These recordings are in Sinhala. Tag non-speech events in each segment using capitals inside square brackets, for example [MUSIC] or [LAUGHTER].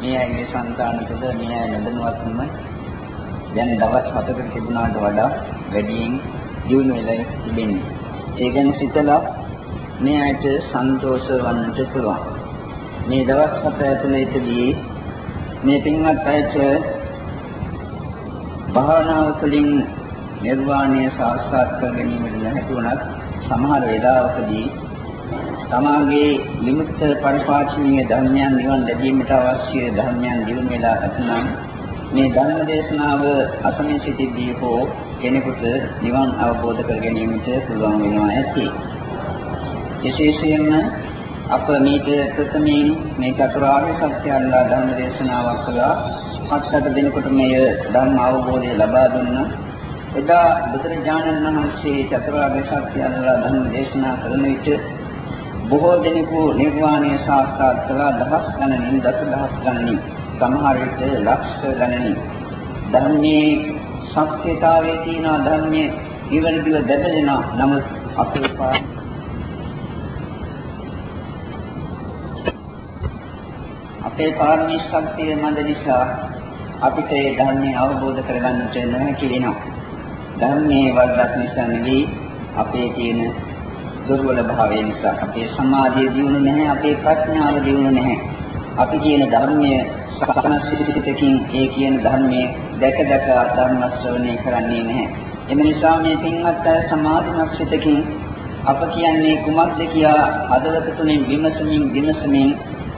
මේ අයගේ సంతාන තුළ මේ අය නොදැනුවත්වම දැන් දවස් 7කට තිබුණාට වඩා වැඩියෙන් දියුණු වෙලා තිබෙන්නේ. ඒ ගැන සිතලා මේ අයට සන්තෝෂ වන්නට පුළුවන්. මේ දවස් 7 ඇතුළතදී මේ පින්වත් අයට භාවනාව තුළින් නිර්වාණය සාක්ෂාත් කර ගැනීමට නොහැකි වුණත් සමහර වෙලාවකදී තමාගේ විමුක්ත පරිපාලනීය ධර්මයන් නිවන් ලැබීමට අවශ්‍ය ධර්මයන් දිනු වෙලා ඇතනම් මේ ධර්ම දේශනාව අසමින් සිටිදී හෝ කෙනෙකුට නිවන් අවබෝධ කර ගැනීමට පුළුවන් වෙනවා ඇති. විශේෂයෙන්ම අප මේක ප්‍රථමයෙන් මේ චතුරාර්ය සත්‍ය අල්ලා ධර්ම දේශනාවක් කළා. හත්කට දෙනකොට මේ ධර්ම අවබෝධය ලබා දුන්නා. එදා බුදුරජාණන් වහන්සේ චතුරාර්ය සත්‍ය අල්ලා ධර්ම දේශනා කරන විට බොහෝ දෙනෙකු නිර්වාණය සාක්ෂාත් කළා. දහස් ගණනින් දසදහස් ගණනින්. සමහර විට ලක්ෂ ගණනින්. ධර්මයේ සත්‍යතාවයේ තියෙන ධර්මයේ ඉවරදිව දැදෙන නමුත් අපේ පා අපේ පාරමී ශක්තිය මන්ද නිසා අපිට ඒ ධර්මය අවබෝධ කරගන්නට නොහැකි වෙනවා. ධර්මයේ වර්ධක් නිසා නෙවෙයි අපේ තියෙන දුර්වල භාවය නිසා. අපේ සමාධිය දියුණු නැහැ අපේ ප්‍රඥාව දියුණු නැහැ. අපි කියන ධර්මයේ සකනසිතකින් ඒ කියන ධර්මයේ දැක දැක ධර්ම ශ්‍රවණය කරන්නේ නැහැ. එම නිසා මේ පින්වත් අය සමාධිමත් සිතකින් අප කියන්නේ කුමක්ද කියා හදවත තුලින් විමසමින් විමසමින්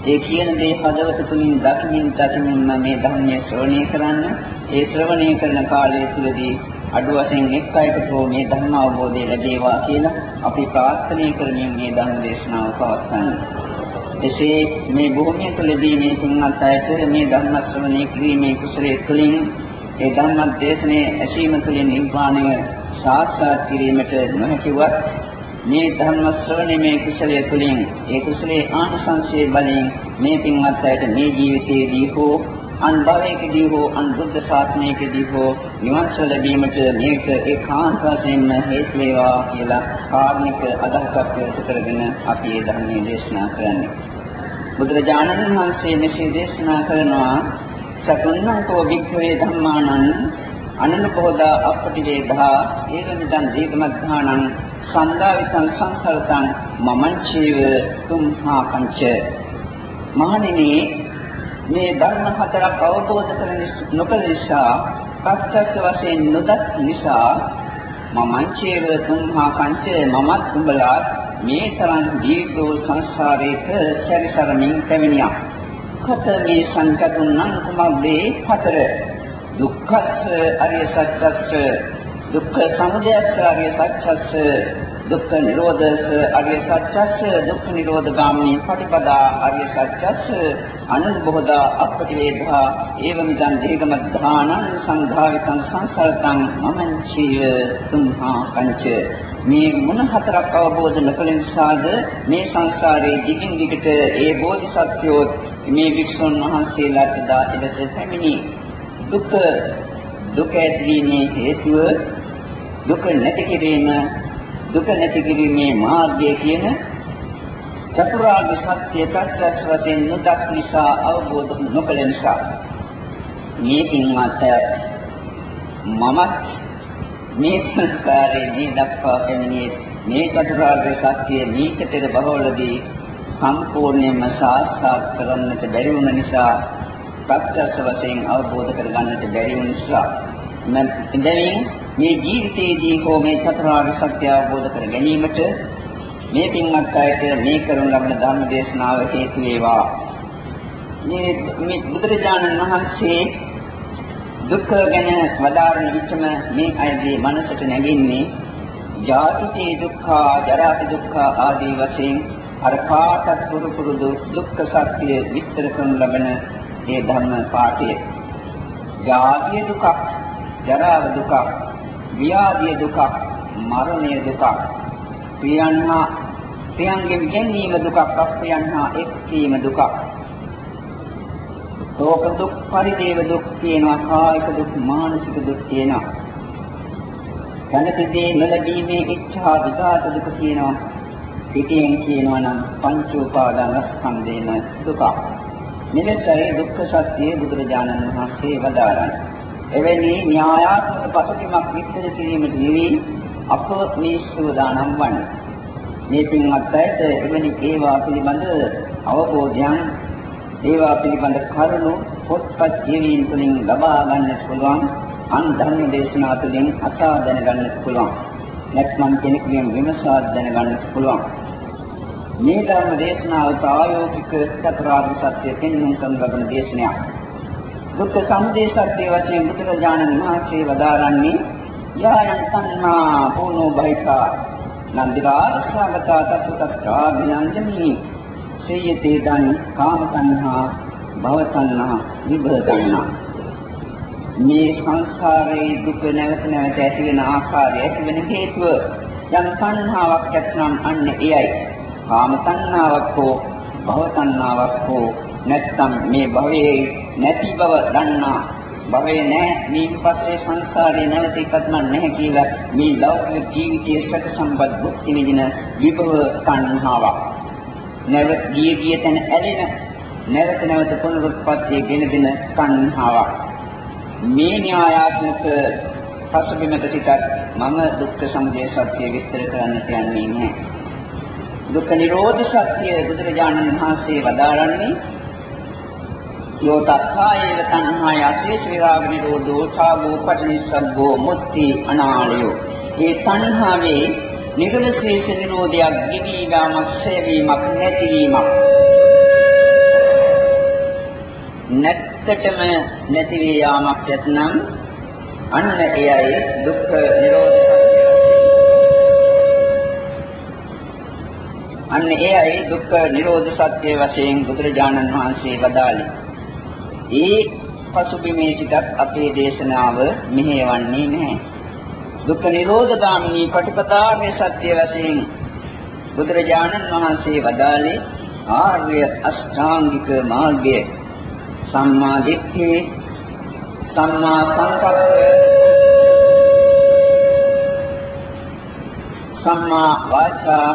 ඒ කියන දේ හදවත තුලින් දකිමින් දකිමින් මේ ධර්මයේ ශ්‍රවණය කරන්න ඒ ශ්‍රවණය කරන කාලය තුලදී අඩු වශයෙන් එක් අයකට මේ ධර්ම අවබෝධය ලැබේවා කියලා අපි ප්‍රාර්ථනා කරමින් මේ ධර්ම දේශනාව පවත්වන්නේ. එසේ මේ භූමිය තුළදී මේ තුන්වත් අයට මේ ධර්ම ශ්‍රවණය කිරීමේ කුසලයේ තුලින් ඒ ධර්ම දේශනේ ඇසීම තුළින් නිර්වාණය සාක්ෂාත් කිරීමට නොහැකිවත් මේ ධර්ම ශ්‍රවණයේ කුසලයේ තුලින් ඒ කුසලයේ ආනිසංසයේ බලයෙන් මේ පින්වත් අයට මේ ජීවිතයේදී හෝ අන් භවයකදී හෝ අන් බුද්ධ ශාසනයකදී හෝ නිවන් සුව ලැබීමට මේක ඒකාන්ත වශයෙන්ම හේතු වේවා කියලා කාර්මික අදහසක් ප්‍රයෝජන කරගෙන අපි මේ ධර්මයේ දේශනා කරන්නේ. බුදුරජාණන් වහන්සේ මෙසේ දේශනා කරනවා චතුන්නංකෝ වික්ඛවේ ධම්මානං අනනුපෝදා අපටිවේධා ඒකමිදං දීගමද්ධානං සන්දාවිතං සංසල්තං මමංචේව තුම්හා පංච මහණෙනි මේ ධර්ම හතරක් අවබෝධ කර නොකළ නිසා පස්සක්ෂ වශයෙන් නොදත් නිසා මමංචේව තුම්හා පංච මමත් උඹලා මේ තරම් දීර්ඝ සංසාරයක සැරිසරමින් පැමිණියා. කත මේ සංකතුන්නම් කුමක්දේ හතර දුක්ඛස්ස අරිය සත්‍යස්ස දුක්ඛ සමුදයස්ස අරිය සත්‍යස්ස දුක්ඛ නිරෝධස්ස අරිය සත්‍යස්ස දුක්ඛ නිරෝධ ගාමිනී පටිපදා අරිය සත්‍යස්ස අනුබෝධා අපටිවේධා ඒවමිදං දීගමද්ධානං සංඝාවිතං සංසල්තං මමං චීව තුම්හා පංච. මේ මොන හතරක් අවබෝධ නොකළ නිසාද මේ සංසාරයේ දිගින් දිගට ඒ බෝධිසත්වෝ මේ වික්ෂුන් වහන්සේලාට දා එලෙස පැමිණි. දුක දුක ඇතිවීමේ හේතුව දුක නැති කිරීම දුක නැති කිරීමේ මාර්ගය කියන චතුරාර්ය සත්‍ය ප්‍රත්‍යක්ෂ වශයෙන් නොදක් නිසා අවබෝධ නොකළ නිසා මේ පින්වත් මමත් මේ සංස්කාරයේ මේ දක්වා පැමිණියේ මේ චතුරාර්ය සත්‍ය නීචතර බහවලදී සම්පූර්ණයෙන්ම සාක්ෂාත් කරගන්නට බැරි වුණ නිසා ප්‍රත්‍යක්ෂ වශයෙන් අවබෝධ කරගන්නට බැරි වුණ නිසා මම මේ ජීවිතයේදී හෝ මේ චතුරාර්ය සත්‍ය අවබෝධ කර ගැනීමට මේ පින්වත් අයට මේ කරන ලබන ධර්ම දේශනාව හේතු වේවා. මේ මේ බුදුරජාණන් වහන්සේ දුක්ඛ ගැන වදාරන විචම මේ අයගේ මනසට නැගෙන්නේ ජාතිති දුක්ඛ, ජරාති දුක්ඛ ආදී වශයෙන් අර පාඨ පුරු පුරුදු දුක්ඛ සත්‍ය විස්තර කරන ලබන මේ ධර්ම පාඨය. ජාතිය දුක, ජරාව දුක, ව්‍යාධිය දුක, මරණය දුක, ප්‍රියන්හා ප්‍රියන්ගෙන් ගැනීම දුක, අප්‍රියන්හා එක්වීම දුක. ශෝක දුක්, පරිදේව දුක් තියෙනවා, කායික දුක්, මානසික දුක් තියෙනවා. කනතිදී නොලැබීමේ ඉච්ඡා විඝාත දුක තියෙනවා. පිටියෙන් කියනවා නම් පංච උපාදාන ස්කන්ධේන දුක. මෙලෙසයි දුක්ඛ සත්‍යයේ බුදුරජාණන් වහන්සේ වදාරන්නේ. එවැනි න්‍යායාත්මක පසුබිමක් විස්තර කිරීමට නිවි අප මේ සූදානම් වන්නේ. මේ පින්වත් අයට එවැනි ඒවා පිළිබඳ අවබෝධයන් ඒවා පිළිබඳ කරුණු පොත්පත් කියවීම තුළින් ලබා ගන්නට පුළුවන් අන් ධර්ම දේශනා තුළින් අසා දැනගන්නට පුළුවන්. නැත්නම් කෙනෙකුගෙන් විමසා දැනගන්නට පුළුවන්. මේ ධර්ම දේශනාව ප්‍රායෝගික චතුරාර්ය සත්‍ය පෙන්වන කරන ලබන දේශනයක්. දුක්ඛ සමුදය සත්‍ය වශයෙන් බුදුරජාණන් වහන්සේ වදාරන්නේ යායන් තණ්හා පොනෝ බහිකා නන්දිරාස්සගතා තත්ත්‍ත්‍රා විනන්දනී සේයතේ දන් කාම තණ්හා භව තණ්හා විභව තණ්හා මේ සංසාරයේ දුක නැවත නැවත ඇති වෙන ආකාරය ඇති වෙන හේතුව යම් තණ්හාවක් ඇත්නම් අන්න එයයි. කාම තණ්හාවක් හෝ භව තණ්හාවක් හෝ නැත්නම් මේ භවයේ නැති බව දන්නා භවයේ නැහැ. මේ පස්සේ සංසාරේ නැවත එකක්ම නැහැ කියලා මේ ලෞකික ජීවිතයේ සැක සම්බත් භුක්ති විඳින විභව තණ්හාවක්. නැවත ගිය ගිය තැන ඇලෙන නැවත නැවත පුනරුත්පත්තිය ගෙන දෙන තණ්හාවක්. මේ න්‍යායාත්මක පසුබිමට සිටත් මම දුක්ඛ සමුදය සත්‍ය විස්තර කරන්න කියන්නේ නැහැ. දුක්ඛ නිරෝධ සත්‍ය බුදුරජාණන් වහන්සේ වදාරන්නේ යෝ තත්ථායේව තණ්හාය අශේෂ විරාග නිරෝධෝ ඡාගෝ පටිනිස්සග්ගෝ මුත්‍ති අනාලයෝ. ඒ තණ්හාවේ නිරවශේෂ නිරෝධයක් ගිවි යාමක් සේවීමක් නැතිවීමක්. නැත්තටම නැති වේ යාමක් නැත්නම් අන්න එයයි දුක්ඛ නිරෝධ අන්න එයයි දුක්ඛ නිරෝධ සත්‍ය වශයෙන් බුදුරජාණන් වහන්සේ වදාළේ. ඒ පසුබිමේ සිටත් අපේ දේශනාව මෙහෙවන්නේ නැහැ. දුක්ඛ නිරෝධ ගාමිනී පටිපදාර්ය සත්‍ය වශයෙන් බුදුරජාණන් වහන්සේ වදාළේ ආර්ය අෂ්ටාංගික මාර්ගය සම්මා දිට්ඨි සම්මා සංකප්ප සම්මා වාචා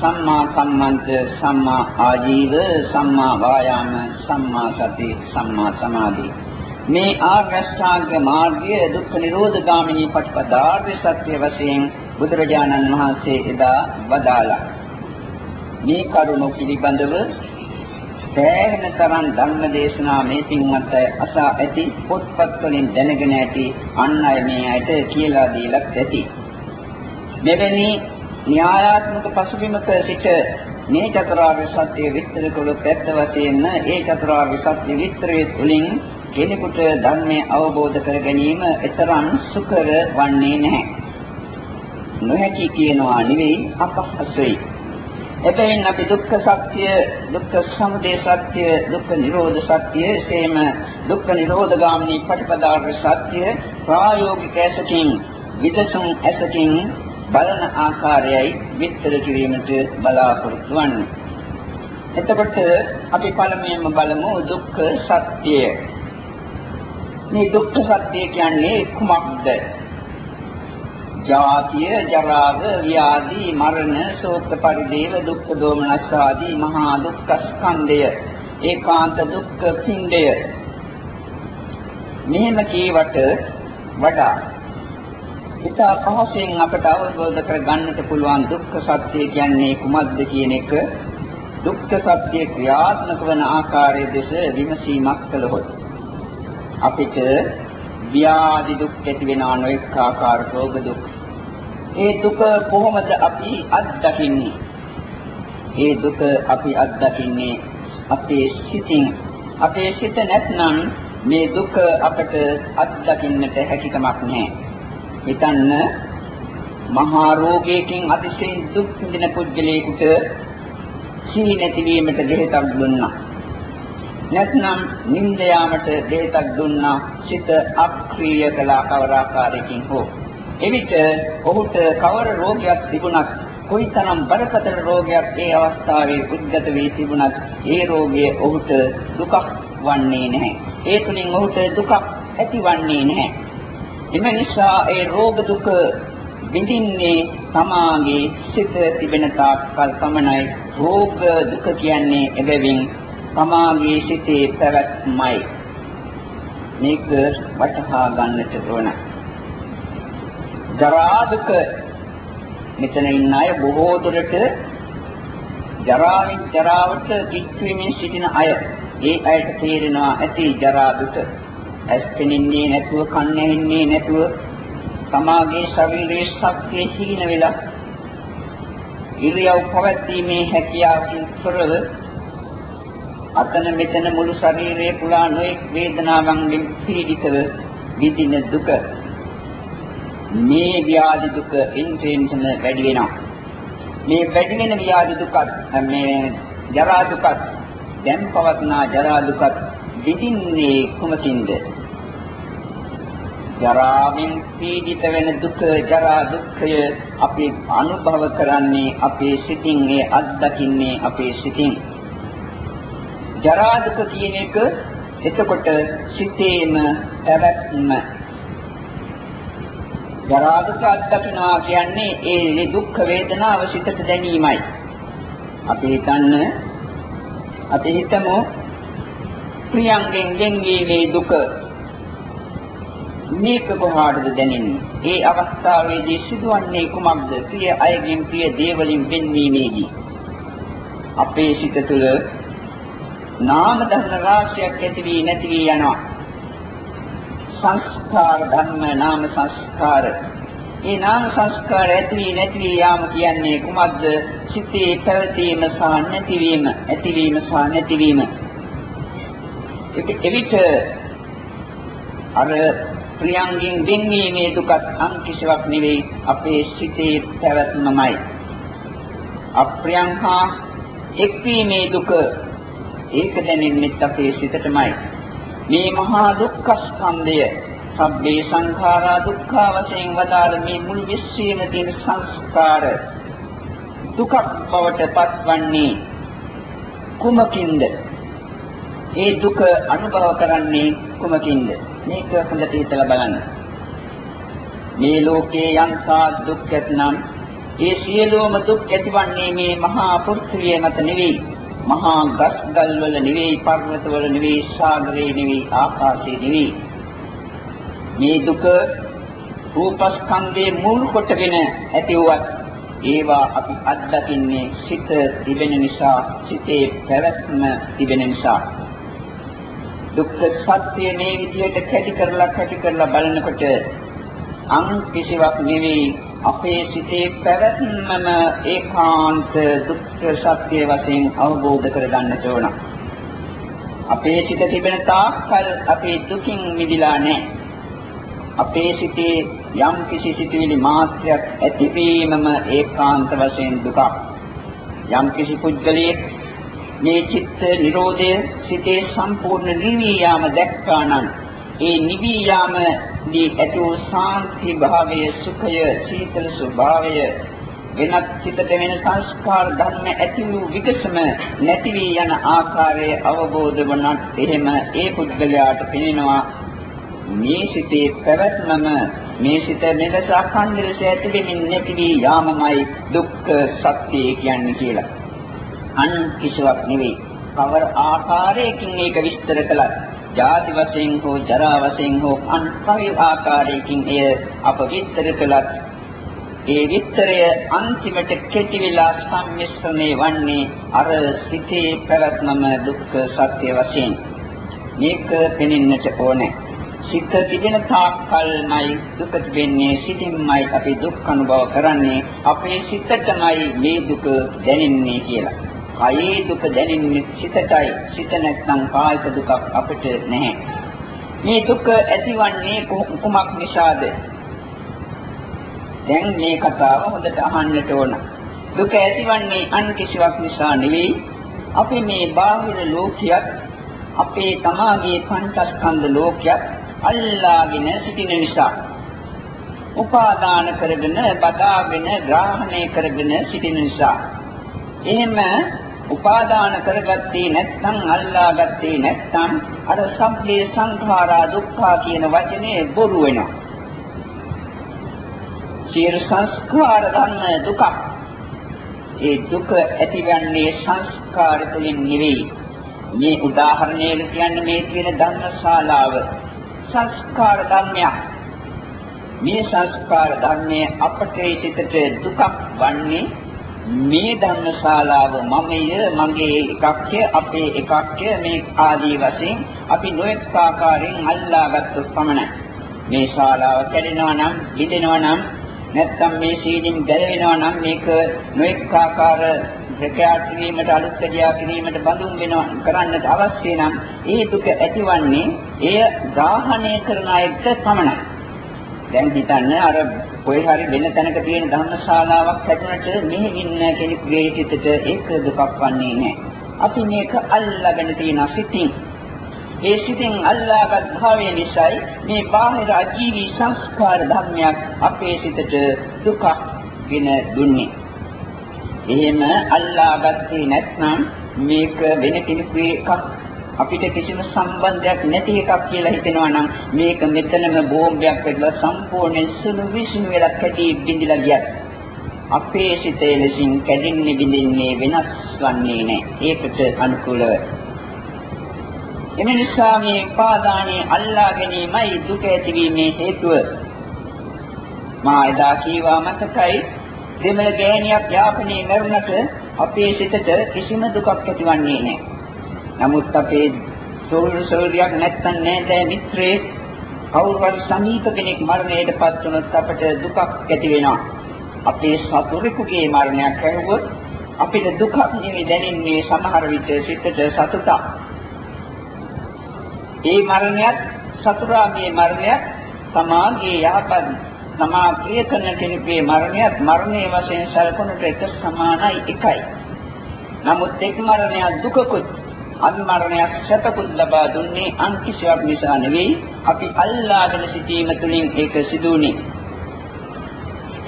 සම්මා කම්මන්ත සම්මා ආජීව සම්මා වායාම සම්මා සති සම්මා සමාධි. මේ ආග්‍රස්ථාංග මාර්ගය දුක්ඛ නිරෝධ ගාමිනී පටිපදාර්ය සත්‍ය වශයෙන් බුදුරජාණන් වහන්සේ එදා වදාළා. මේ කරුණු පිළිබඳව සෑහෙන තරම් ධර්ම දේශනා මේ පින්වත් අය අසා ඇති පොත්පත් වලින් දැනගෙන ඇති අන් අය මේ අයට කියලා දීලක් ඇති. මෙවැනි න්‍යායාත්මක පසුබිමක සිට මේ චතුරාර්ය සත්‍ය විස්තර කළොත් ඇත්ත වශයෙන්ම ඒ චතුරාර්ය සත්‍ය විස්තරයේ තුලින් කෙනෙකුට ධර්මය අවබෝධ කර ගැනීම එතරම් සුකර වන්නේ නැහැ. නොහැකි කියනවා නෙවෙයි අපහසුයි. එබැවින් අපි දුක්ඛ සත්‍ය, දුක්ඛ සමුදය සත්‍ය, දුක්ඛ නිරෝධ සත්‍ය, එසේම දුක්ඛ නිරෝධ ගාමිනී පටිපදාර්ය සත්‍ය ප්‍රායෝගික ඇසකින් විදසුන් ඇසකින් බලන ආකාරයයි විස්තර කිරීමට බලාපොරොත්තු වන්නේ. එතකොට අපි පළමුවෙන්ම බලමු දුක්ඛ සත්‍යය. මේ දුක්ඛ සත්‍ය කියන්නේ කුමක්ද? ජාතිය, ජරාව, ව්‍යාධි, මරණ, ශෝක පරිදේව, දුක්ඛ දෝමනස් ආදී මහා දුක්ඛ ස්කන්ධය, ඒකාන්ත දුක්ඛ පින්ඩය. මෙහෙම කීවට වඩා ඉතා පහසෙන් අපට අවබෝධ කරගන්නට පුළුවන් දුක්ඛ සත්‍ය කියන්නේ කුමක්ද කියන එක. දුක්ඛ සත්‍ය ක්‍රියාත්මක වන ආකාරය දෙස විමසීමක් කළහොත් අපිට ව්‍යාධි දුක් ඇති වෙන අනෙක් ආකාර රෝග දුක්. ඒ දුක කොහොමද අපි අත්දකින්නේ? ඒ දුක අපි අත්දකින්නේ අපේ සිතින්. අපේ සිත නැත්නම් මේ දුක අපට අත්දකින්නට හැකියාවක් නැහැ. හිතන්න මහා රෝගයකින් අතිශයින් දුක් විඳින පුද්ගලයෙකුට සීනි නැතිවීමට දෙහෙතක් දුන්නා. නැත්නම් නිින්ද යාමට දෙහෙතක් දුන්නා. සිත අක්‍රීය කළා කවර ආකාරයකින් හෝ. එවිට ඔහුට කවර රෝගයක් තිබුණත් කොයිතරම් බරපතල රෝගයක් ඒ අවස්ථාවේ උද්ගත වී තිබුණත් ඒ රෝගය ඔහුට දුකක් වන්නේ නැහැ. ඒ තුලින් ඔහුට දුකක් ඇතිවන්නේ නැහැ. එම නිසා ඒ රෝග දුක විඳින්නේ තමාගේ සිත තිබෙන තාක්කල් පමණයි රෝග දුක කියන්නේ එබැවින් තමාගේ සිතේ පැවැත්මයි මේක වටහා ගන්නට ඕන. ජරා දුක මෙතන ඉන්න අය බොහෝ දුරට ජරාවෙන් ජරාවට කිච්චුවීමෙන් සිටින අය. ඒ අයට තේරෙනවා ඇති ජරා දුක. ඇස් පෙනෙන්නේ නැතුව, කන් ඇහෙන්නේ නැතුව, තමාගේ ශරීරයේ ශක්තිය හීන වෙලා ඉරියව් පවත්ීමේ හැකියාවකින් තොරව අතන මෙතන මුළු ශරීරයේ පුරා නොඑක් වේදනාවන්ගෙන් පීඩිතව විඳින දුක. මේ ව්‍යාධි දුක ඉන්ට්‍රෙන්ෂන වැඩි වෙනවා. මේ වැඩි වෙන ව්‍යාධි දුකත් මේ ජරා දුකත් දැන් පවත්නා ජරා දුකත් විඳින්නේ කුමකින්ද? ජරාවෙන් පීඩිත වෙන දුක ජරා දුක්ඛය අපි අනුභව කරන්නේ අපේ සිතින් ඒ අත්දකින්නේ අපේ සිතින්. ජරා දුක කියන එක එතකොට සිතේම පැවැත්ම. ජරා දුක අත්දකිනවා කියන්නේ ඒ දුක් වේදනාව සිතට දැනීමයි. අපි හිතන්න අපි හිතමු ප්‍රියංගෙන් ගෙන්වීමේ දුක. මේක කොහාටද දැනෙන්නේ? ඒ අවස්ථාවේදී සිදුවන්නේ කුමක්ද? ප්‍රිය අයගෙන් ප්‍රිය දේවලින් වෙන්වීමේදී අපේ සිත තුළ නාම ධර්ම රාශියක් ඇති වී නැති වී යනවා. සංස්කාර ධර්ම නාම සංස්කාර. ඒ නාම සංස්කාර ඇති වී නැති වී යාම කියන්නේ කුමක්ද? සිතේ පැවතීම සහ නැතිවීම, ඇතිවීම සහ නැතිවීම. එවිට අර ප්‍රියංගෙන් දෙන්නීමේ දුකත් අන් කිසිවක් නෙවෙයි අපේ සිතේ පැවැත්මමයි. අප්‍රියං හා එක්වීමේ දුක ඒක දැනෙන්නේ අපේ සිතටමයි. මේ මහා දුක්ඛ ස්කන්ධය සබ්බේ සංඛාරා දුක්ඛ වශයෙන් වදාළ මේ මුළු විශ්වයේම තියෙන සංස්කාර දුකක් බවට පත්වන්නේ කුමකින්ද? ඒ දුක අනුභව කරන්නේ කුමකින්ද? මේක හොඳට හිතලා බලන්න. මේ ලෝකේ යන්තා දුක් ඇතනම් ඒ සියලුම දුක් ඇතිවන්නේ මේ මහා පෘථිවිය මත නෙවෙයි. මහා ගස් ගල් වල නෙවෙයි, පර්වත වල නෙවෙයි, සාගරේ නෙවෙයි, ආකාශේ නෙවෙයි. මේ දුක රූපස්කන්ධේ මුල් කොටගෙන ඇතිවුවත් ඒවා අපි අත්දකින්නේ සිත තිබෙන නිසා, සිතේ පැවැත්ම තිබෙන නිසා. දුක්ඛ සත්‍ය මේ විදිහට කැටි කරලා කැටි කරලා බලනකොට අන් කිසිවක් නෙවෙයි අපේ සිතේ පැවැත්මම ඒකාන්ත දුක්ඛ සත්‍ය වශයෙන් අවබෝධ කරගන්නට ඕන. අපේ සිත තිබෙන තාක්කල් අපේ දුකින් මිදිලා නැහැ. අපේ සිතේ යම් කිසි සිතුවිලි මාත්‍රයක් ඇතිවීමම ඒකාන්ත වශයෙන් දුකක්. යම් කිසි පුද්ගලයෙක් මේ චිත්ත නිරෝධය සිතේ සම්පූර්ණ නිවී යාම දැක්කා නම් ඒ නිවී යාම දී ඇති වූ සාන්ති භාවය සුඛය සීතල ස්වභාවය වෙනත් චිතට වෙන සංස්කාර ධර්ම ඇති වූ විකසම නැති වී යන ආකාරය අවබෝධ වුණත් එහෙම ඒ පුද්ගලයාට පෙනෙනවා මේ සිතේ පැවැත්මම මේ සිත මෙලෙස අඛණ්ඩ ලෙස ඇති වෙමින් නැති වී යාමමයි දුක්ඛ සත්‍ය කියන්නේ කියලා. අන් කිසිවක් නෙවෙයි. කවර ආකාරයකින් මේක විස්තර කළත්, ජාති වශයෙන් හෝ ජරා වශයෙන් හෝ අන් කවි ආකාරයකින් එය අප විස්තර කළත්, ඒ විස්තරය අන්තිමට කෙටි වෙලා සම්මිශ්‍රණය වන්නේ අර සිතේ පැවැත්මම දුක්ඛ සත්‍ය වශයෙන්. මේක පෙනෙන්නට ඕනේ. සිත තිබෙන තාක්කල්මයි දුක තිබෙන්නේ සිතින්මයි අපි දුක් අනුභව කරන්නේ අපේ සිතටමයි මේ දුක දැනෙන්නේ කියලා. කයේ දුක දැනෙන්නේ සිතටයි. සිත නැත්නම් කායික දුකක් අපිට නැහැ. මේ දුක ඇතිවන්නේ කුමක් නිසාද? දැන් මේ කතාව හොඳට අහන්නට ඕන. දුක ඇතිවන්නේ අන් කිසිවක් නිසා නෙවෙයි. අපි මේ බාහිර ලෝකියත් අපේ තමාගේ පංචස්කන්ධ ලෝකයක් අල්ලාගෙන සිටින නිසා උපාදාන කරගෙන බදාගෙන ග්‍රහණය කරගෙන සිටින නිසා එහෙම උපාදාන කරගත්තේ නැත්නම් අල්ලාගත්තේ නැත්නම් අර සබ්බේ සංඛාරා දුක්ඛා කියන වචනේ බොරු වෙනවා. සියලු සංස්කාර ධර්ම දුක. ඒ දුක ඇතිවන්නේ සංස්කාර තුළින් නෙවෙයි. මේ උදාහරණයක් කියන්නේ මේ කියන ධර්මශාලාව සංස්කාර ධර්මයක්. මේ සංස්කාර ධර්මයේ අපටේ සිටට දුකක් වන්නේ මේ ධර්මශාලාව මමය මගේ එකක්ය අපේ එකක්ය මේ ආදී වශයෙන් අපි නොඑක ආකාරයෙන් අල්ලාගත්තු පමණයි. මේ ශාලාව කැඩෙනවා නම්, බිඳෙනවා නම්, නැත්නම් මේ සීලින් ගැලවෙනවා නම් මේක නොඑක ආකාර ප්‍රකාශ කිරීමට අලුත් දෙයක් කිරීමට බඳුන් වෙනවා කරන්නට අවශ්‍ය නම් ඒ දුක ඇතිවන්නේ එය ග්‍රහණය කරන අයට පමණයි. දැන් හිතන්න අර කොයි හරි වෙන තැනක තියෙන ධර්මශාලාවක් හැදුනට මෙහි ඉන්න කෙනෙකුගේ හිතට ඒක දුකක් වන්නේ නැහැ. අපි මේක අල්ලාගෙන තියෙන සිතින් ඒ සිතින් අල්ලාගත් භාවය නිසායි මේ බාහිර අජීවී සංස්කාර ධර්මයක් අපේ සිතට දුකක් ගෙන දුන්නේ. එහෙම අල්ලාගත්තේ නැත්නම් මේක වෙන කෙනෙකුගේ එකක් අපිට කිසිම සම්බන්ධයක් නැති එකක් කියලා හිතෙනවා නම් මේක මෙතනම බෝම්බයක් වෙලා සම්පූර්ණයෙන් සුළු විසුණු වෙලා කැටි බිඳිලා ගියත් අපේ සිතේ ලෙසින් කැඩෙන්නේ බිඳින්නේ වෙනස් වන්නේ නැහැ. ඒකට අනුකූලව. එම නිසා මේ පාදානේ අල්ලා ගැනීමයි දුක ඇතිවීමේ හේතුව. මා එදා කීවා මතකයි දෙමළ ගෑණියක් යාපනයේ මරුණට අපේ සිතට කිසිම දුකක් ඇතිවන්නේ නැහැ. නමුත් අපේ සෝල් සෝල්රියක් නැත්තන් නේද මිත්‍රේ කවුරු හරි සමීප කෙනෙක් මරණයටපත් වුණොත් අපට දුකක් ඇති වෙනවා. අපේ සතුරෙකුගේ මරණයක් ඇහුවොත් අපිට දුකක් නෙවෙයි දැනෙන්නේ සමහර විට සිතට සතුටක්. ඒ මරණයත් සතුරාගේ මරණයත් සමාගයේ යහපත් තමා ප්‍රිය කරන කෙනෙකුගේ මරණයත් මරණයේ වශයෙන් සැලකුණට එක සමානයි එකයි. නමුත් එක් මරණයක් දුකකුත් අන්මරණයක් සැපකුත් ලබා දුන්නේ අන් කිසිවක් නිසා නෙවෙයි අපි අල්ලාගෙන සිටීම තුළින් ඒක සිදුුනේ.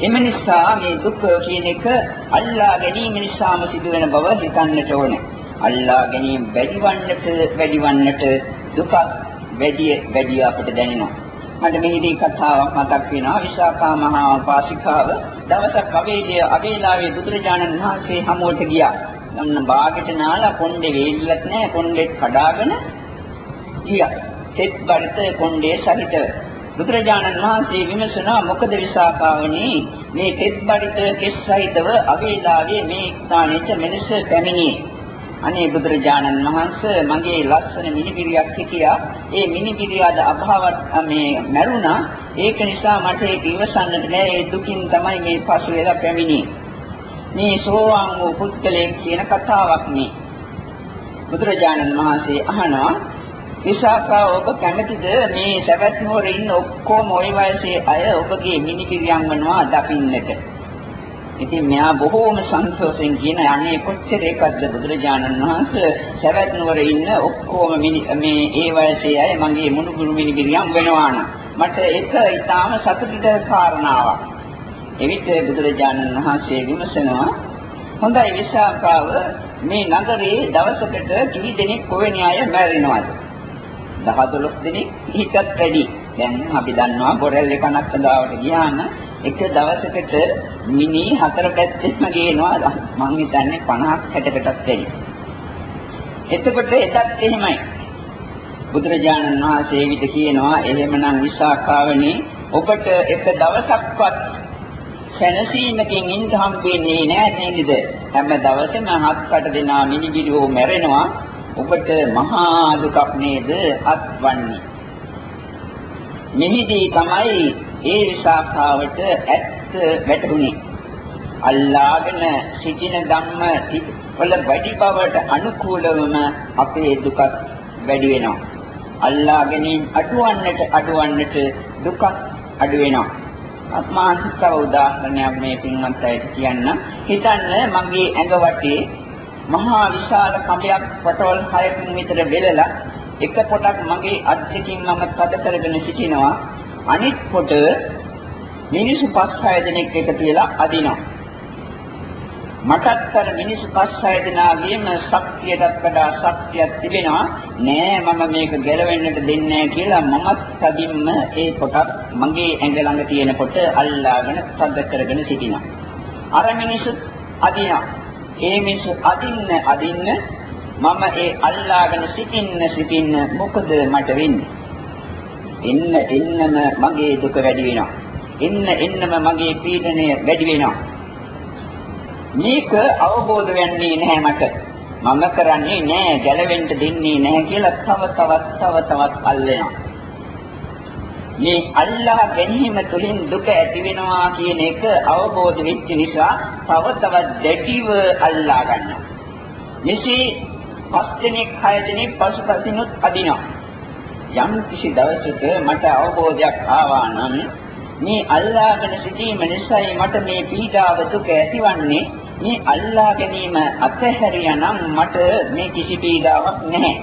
එම නිසා මේ දුක කියන එක අල්ලා ගැනීම නිසාම සිදුවෙන බව හිතන්නට ඕනේ. අල්ලා ගැනීම වැඩිවන්නට වැඩිවන්නට දුක වැඩි වැඩි අපට දැනෙනවා. මට මෙහිදී කතාවක් මතක් වෙනවා විශාඛා මහා පාසිකාව දවසක් අවේදී අවේලාවේ බුදුරජාණන් වහන්සේ හමුවට ගියා. ඔන්න බාගෙට නාලා කොණ්ඩේ වේලිලත් නැහැ කොණ්ඩෙත් කඩාගෙන ගියා. තෙත් බරිත කොණ්ඩේ සහිත බුදුරජාණන් වහන්සේ විමසනවා මොකද විසාකාවනි මේ තෙත් බරිත කෙස් සහිතව අවේලාවේ මේ ස්ථානෙට මෙලෙස පැමිණියේ. අනේ බුදුරජාණන් වහන්සේ මගේ ලස්සන මිනිබිරියක් හිටියා. ඒ මිනිබිරියාද අභාවත් මේ මැරුණා. ඒක නිසා මට ඒක ඉවසන්නට බැහැ. ඒ දුකින් තමයි මේ පසු වෙලා පැමිණියේ. මේ සෝවාන් වූ පුද්ගලයෙක් කියන කතාවක් මේ. බුදුරජාණන් වහන්සේ අහනවා විසාකා ඔබ කැමතිද මේ සවැත් නුවර ඉන්න ඔක්කොම ওই වයසේ අය ඔබගේ මිනිපිරියන් වනවා දකින්නට? ඉතින් මෙයා බොහෝම සන්තෝෂෙන් කියන අනේ කොච්චර එකක්ද බුදුරජාණන් වහන්සේ සවැත් නුවර ඉන්න ඔක්කොම මේ ඒ වයසේ අය මගේ මුණුබුරු මිනිපිරියන් වෙනවා නම් මට ඒක ඊටාම සතුටිත කාරණාවක්. එවිට බුදුරජාණන් වහන්සේ විමසනවා. හොඳයි විශාකාව මේ නගරේ දවසකට කී දෙනෙක් කොවෙනි අය මැරෙනවද? 10 12 දෙනෙක් හිතත් වැඩි. දැන් අපි දන්නවා බොරැල් එක නක්කදාවට ගියාම එක දවසකට මිනි හතර පැත්තෙම ගේනවා. මං හිතන්නේ 50ක් 60කටත් වැඩි. එතකොට එතත් එහෙමයි. බුදුරජාණන් වහන්සේ විද කියනවා එහෙමනම් විශාකාවනේ ඔබට එක දවසක්වත් සැනසීමකින් ඉන්න හම්බෙන්නේ නැහැ නේද? හැම දවසෙම හත්කට දෙනා මිනිබිරියෝ මැරෙනවා. ඔබට මහා දුකක් නේද අත්වන්නේ. මෙහිදී තමයි ඒ විසාකාවට ඇත්ත වැටහුනේ. අල්ලාගෙන සිටින ධම්ම වල වැඩි බවට අනුකූලවම අපේ දුකත් වැඩි වෙනවා. අල්ලා ගැනීම අඩුවන්නට අඩුවන්නට දුකක් අඩු වෙනවා. මානසික උදාහරණයක් මේ පින්වත් අයට කියන්න. හිතන්න මගේ ඇඟ වටේ මහා විශාල කඹයක් පොටවල් 6කින් විතර වෙලලා එක පොටක් මගේ අත් දෙකින් මම තද කරගෙන සිටිනවා. අනිත් පොට මිනිස්සු පස් හය දෙනෙක් එකතු වෙලා අදිනවා. මටත් අර මිනිස්සු පස් හය දෙනාගේම ශක්තියටත් වඩා ශක්තියක් තිබෙනවා නෑ මම මේක ගැලවෙන්නට දෙන්නේ කියලා මමත් තදින්ම ඒ පොටක් මගේ ඇඟ ළඟ තියෙන පොට අල්ලාගෙන තද කරගෙන සිටිනවා අර මිනිස්සු අදිනවා ඒ මිනිස්සු අදින්න අදින්න මම ඒ අල්ලාගෙන සිටින්න සිටින්න මොකද මට වෙන්නේ? එන්න එන්නම මගේ දුක වැඩි වෙනවා. එන්න එන්නම මගේ පීඩනය වැඩි වෙනවා. මේක අවබෝධ වෙන්නේ නැහැ මට. මම කරන්නේ නෑ ගැලවෙන්න දෙන්නේ නැහැ කියලා තව තවත් තව තවත් අල්ලනවා. මේ අල්ලාහ ගැනීම තුළින් දුක ඇති වෙනවා කියන එක අවබෝධ වෙච්ච නිසා තව තවත් දැඩිව අල්ලා ගන්නවා. මෙසේ පස් දිනක් හය දිනක් පසුපසිනුත් අදිනවා. යම් කිසි දවසක මට අවබෝධයක් ආවා නම් මේ අල්ලාගෙන සිටීම නිසායි මට මේ පීඩාව දුක ඇතිවන්නේ මේ අල්ලා ගැනීම අතහැරියානම් මට මේ කිසි පීඩාවක් නැහැ.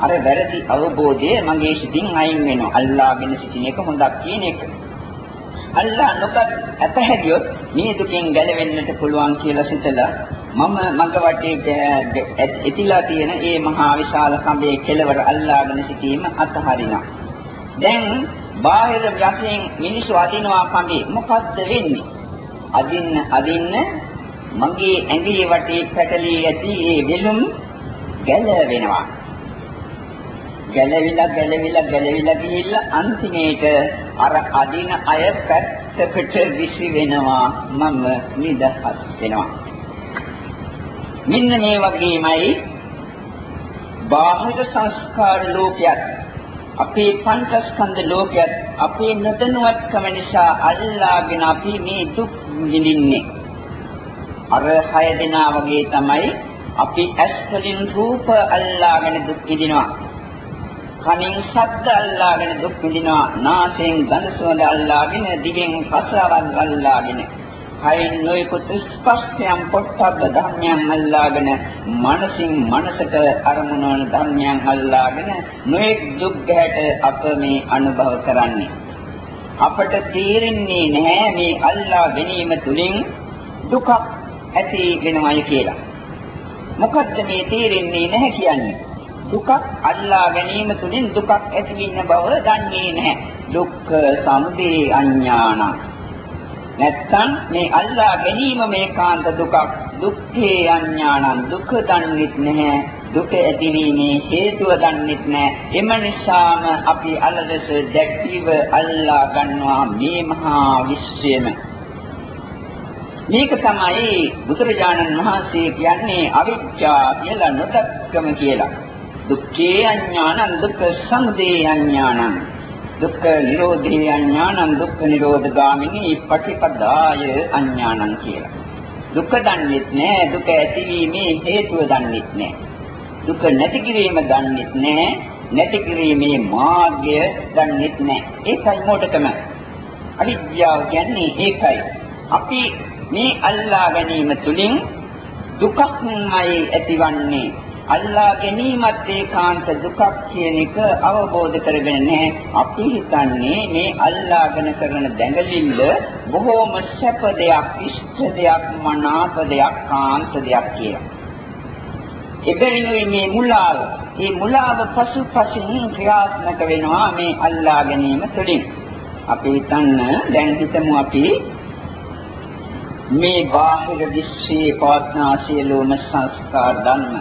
අර වැරදි අවබෝධය මගේ සිතින් අයින් වෙනවා. අල්ලාගෙන සිටින එක හොඳක් කියන එක. අල්ලා නොකත් අතහැරියොත් මේ දුකෙන් ගැලවෙන්නට පුළුවන් කියලා සිතලා මම මඟ වටේ ඇතිලා තියෙන ඒ මහා විශාල කඹේ කෙලවර අල්ලාගෙන සිටීම අතහරිනවා. දැන් බාහිර වශයෙන් මිනිස්සු අදිනවා කඹේ මොකද්ද වෙන්නේ? අදින්න අදින්න මගේ ඇඟිලි වටේ පැටලී ඇති ඒ වෙලුම් ගැලවෙනවා. ගැලවිලා ගැලවිලා ගැලවිලා ගිහිල්ලා අන්තිමේට අර අදින අය පැත්තකට විසි වෙනවා මම නිදහස් වෙනවා. මෙන්න මේ වගේමයි බාහිර සංස්කාර ලෝකයක් අපේ පංචස්කන්ධ ලෝකයක් අපේ නොදැනුවත්කම නිසා අල්ලාගෙන අපි මේ දුක් විඳින්නේ. අර හය දෙනා වගේ තමයි අපි ඇස් වලින් රූප අල්ලාගෙන දුක් විඳිනවා. කනින් ශබ්ද අල්ලාගෙන දුක් විඳිනවා. නාසයෙන් ගඳ සුවඳ අල්ලාගෙන දිවෙන් රසවත් අල්ලාගෙන කයින් නොයෙකුත් ස්පර්ශයන් පොට්ටබ්බ ධර්මයන් අල්ලාගෙන මනසින් මනසට අරමුණ වන ධර්මයන් අල්ලාගෙන නොයෙක් දුක් ගැට අප මේ අනුභව කරන්නේ අපට තේරෙන්නේ නැහැ මේ අල්ලා ගැනීම තුලින් දුකක් ඇති වෙනවයි කියලා. මොකද්ද මේ තේරෙන්නේ නැහැ කියන්නේ? දුකක් අල්ලා ගැනීම තුලින් දුකක් ඇති වෙන බව දන්නේ නැහැ. දුක්ඛ සමුදය අඥානං. නැත්තම් මේ අල්ලා ගැනීම මේකාන්ත දුකක්. දුක්ඛේ අඥානං දුක දන්නෙත් නැහැ. දුක ඇතිවීමේ හේතුව දන්නෙත් නැහැ. එම නිසාම අපි අලදස දැක්විව අල්ලා ගන්නවා මේ මහා විශ්වයම. මේක තමයි බුදුරජාණන් වහන්සේ කියන්නේ අවිජ්ජා කියලා නොදක්කම කියලා දුක්ඛේ අඥානං දුක්ඛ සමුදය අඥානං දුක්ඛ නිරෝධේ අඥානං දුක්ඛ නිරෝධ ගාමිනී පටිපදාය අඥානං කියලා. දුක දන්නෙත් නෑ දුක ඇතිවීමේ හේතුව දන්නෙත් නෑ. දුක නැති කිරීම දන්නෙත් නෑ නැති කිරීමේ මාර්ගය දන්නෙත් නෑ. ඒකයි මොඩකම. අවිද්‍යාව කියන්නේ ඒකයි. අපි මේ අල්ලා ගැනීම තුලින් දුකක්මයි ඇතිවන්නේ අල්ලා ගැනීමත් ඒකාන්ත දුකක් කියන එක අවබෝධ කරගෙන නැහැ. අපි හිතන්නේ මේ අල්ලාගෙන කරන දැඟලිල්ල බොහෝම සැප දෙයක්, ඉෂ්ට දෙයක්, මනාප දෙයක්, කාන්ත දෙයක් කියලා. එබැවින් මේ මුලාව, මේ මුලාව පසුපසින් ක්‍රියාත්මක වෙනවා මේ අල්ලා ගැනීම තුළින්. අපි හිතන්න දැන් හිතමු අපි මේ බාහිර විශ්වයේ පවත්නා සියලුම සංස්කාර ධර්ම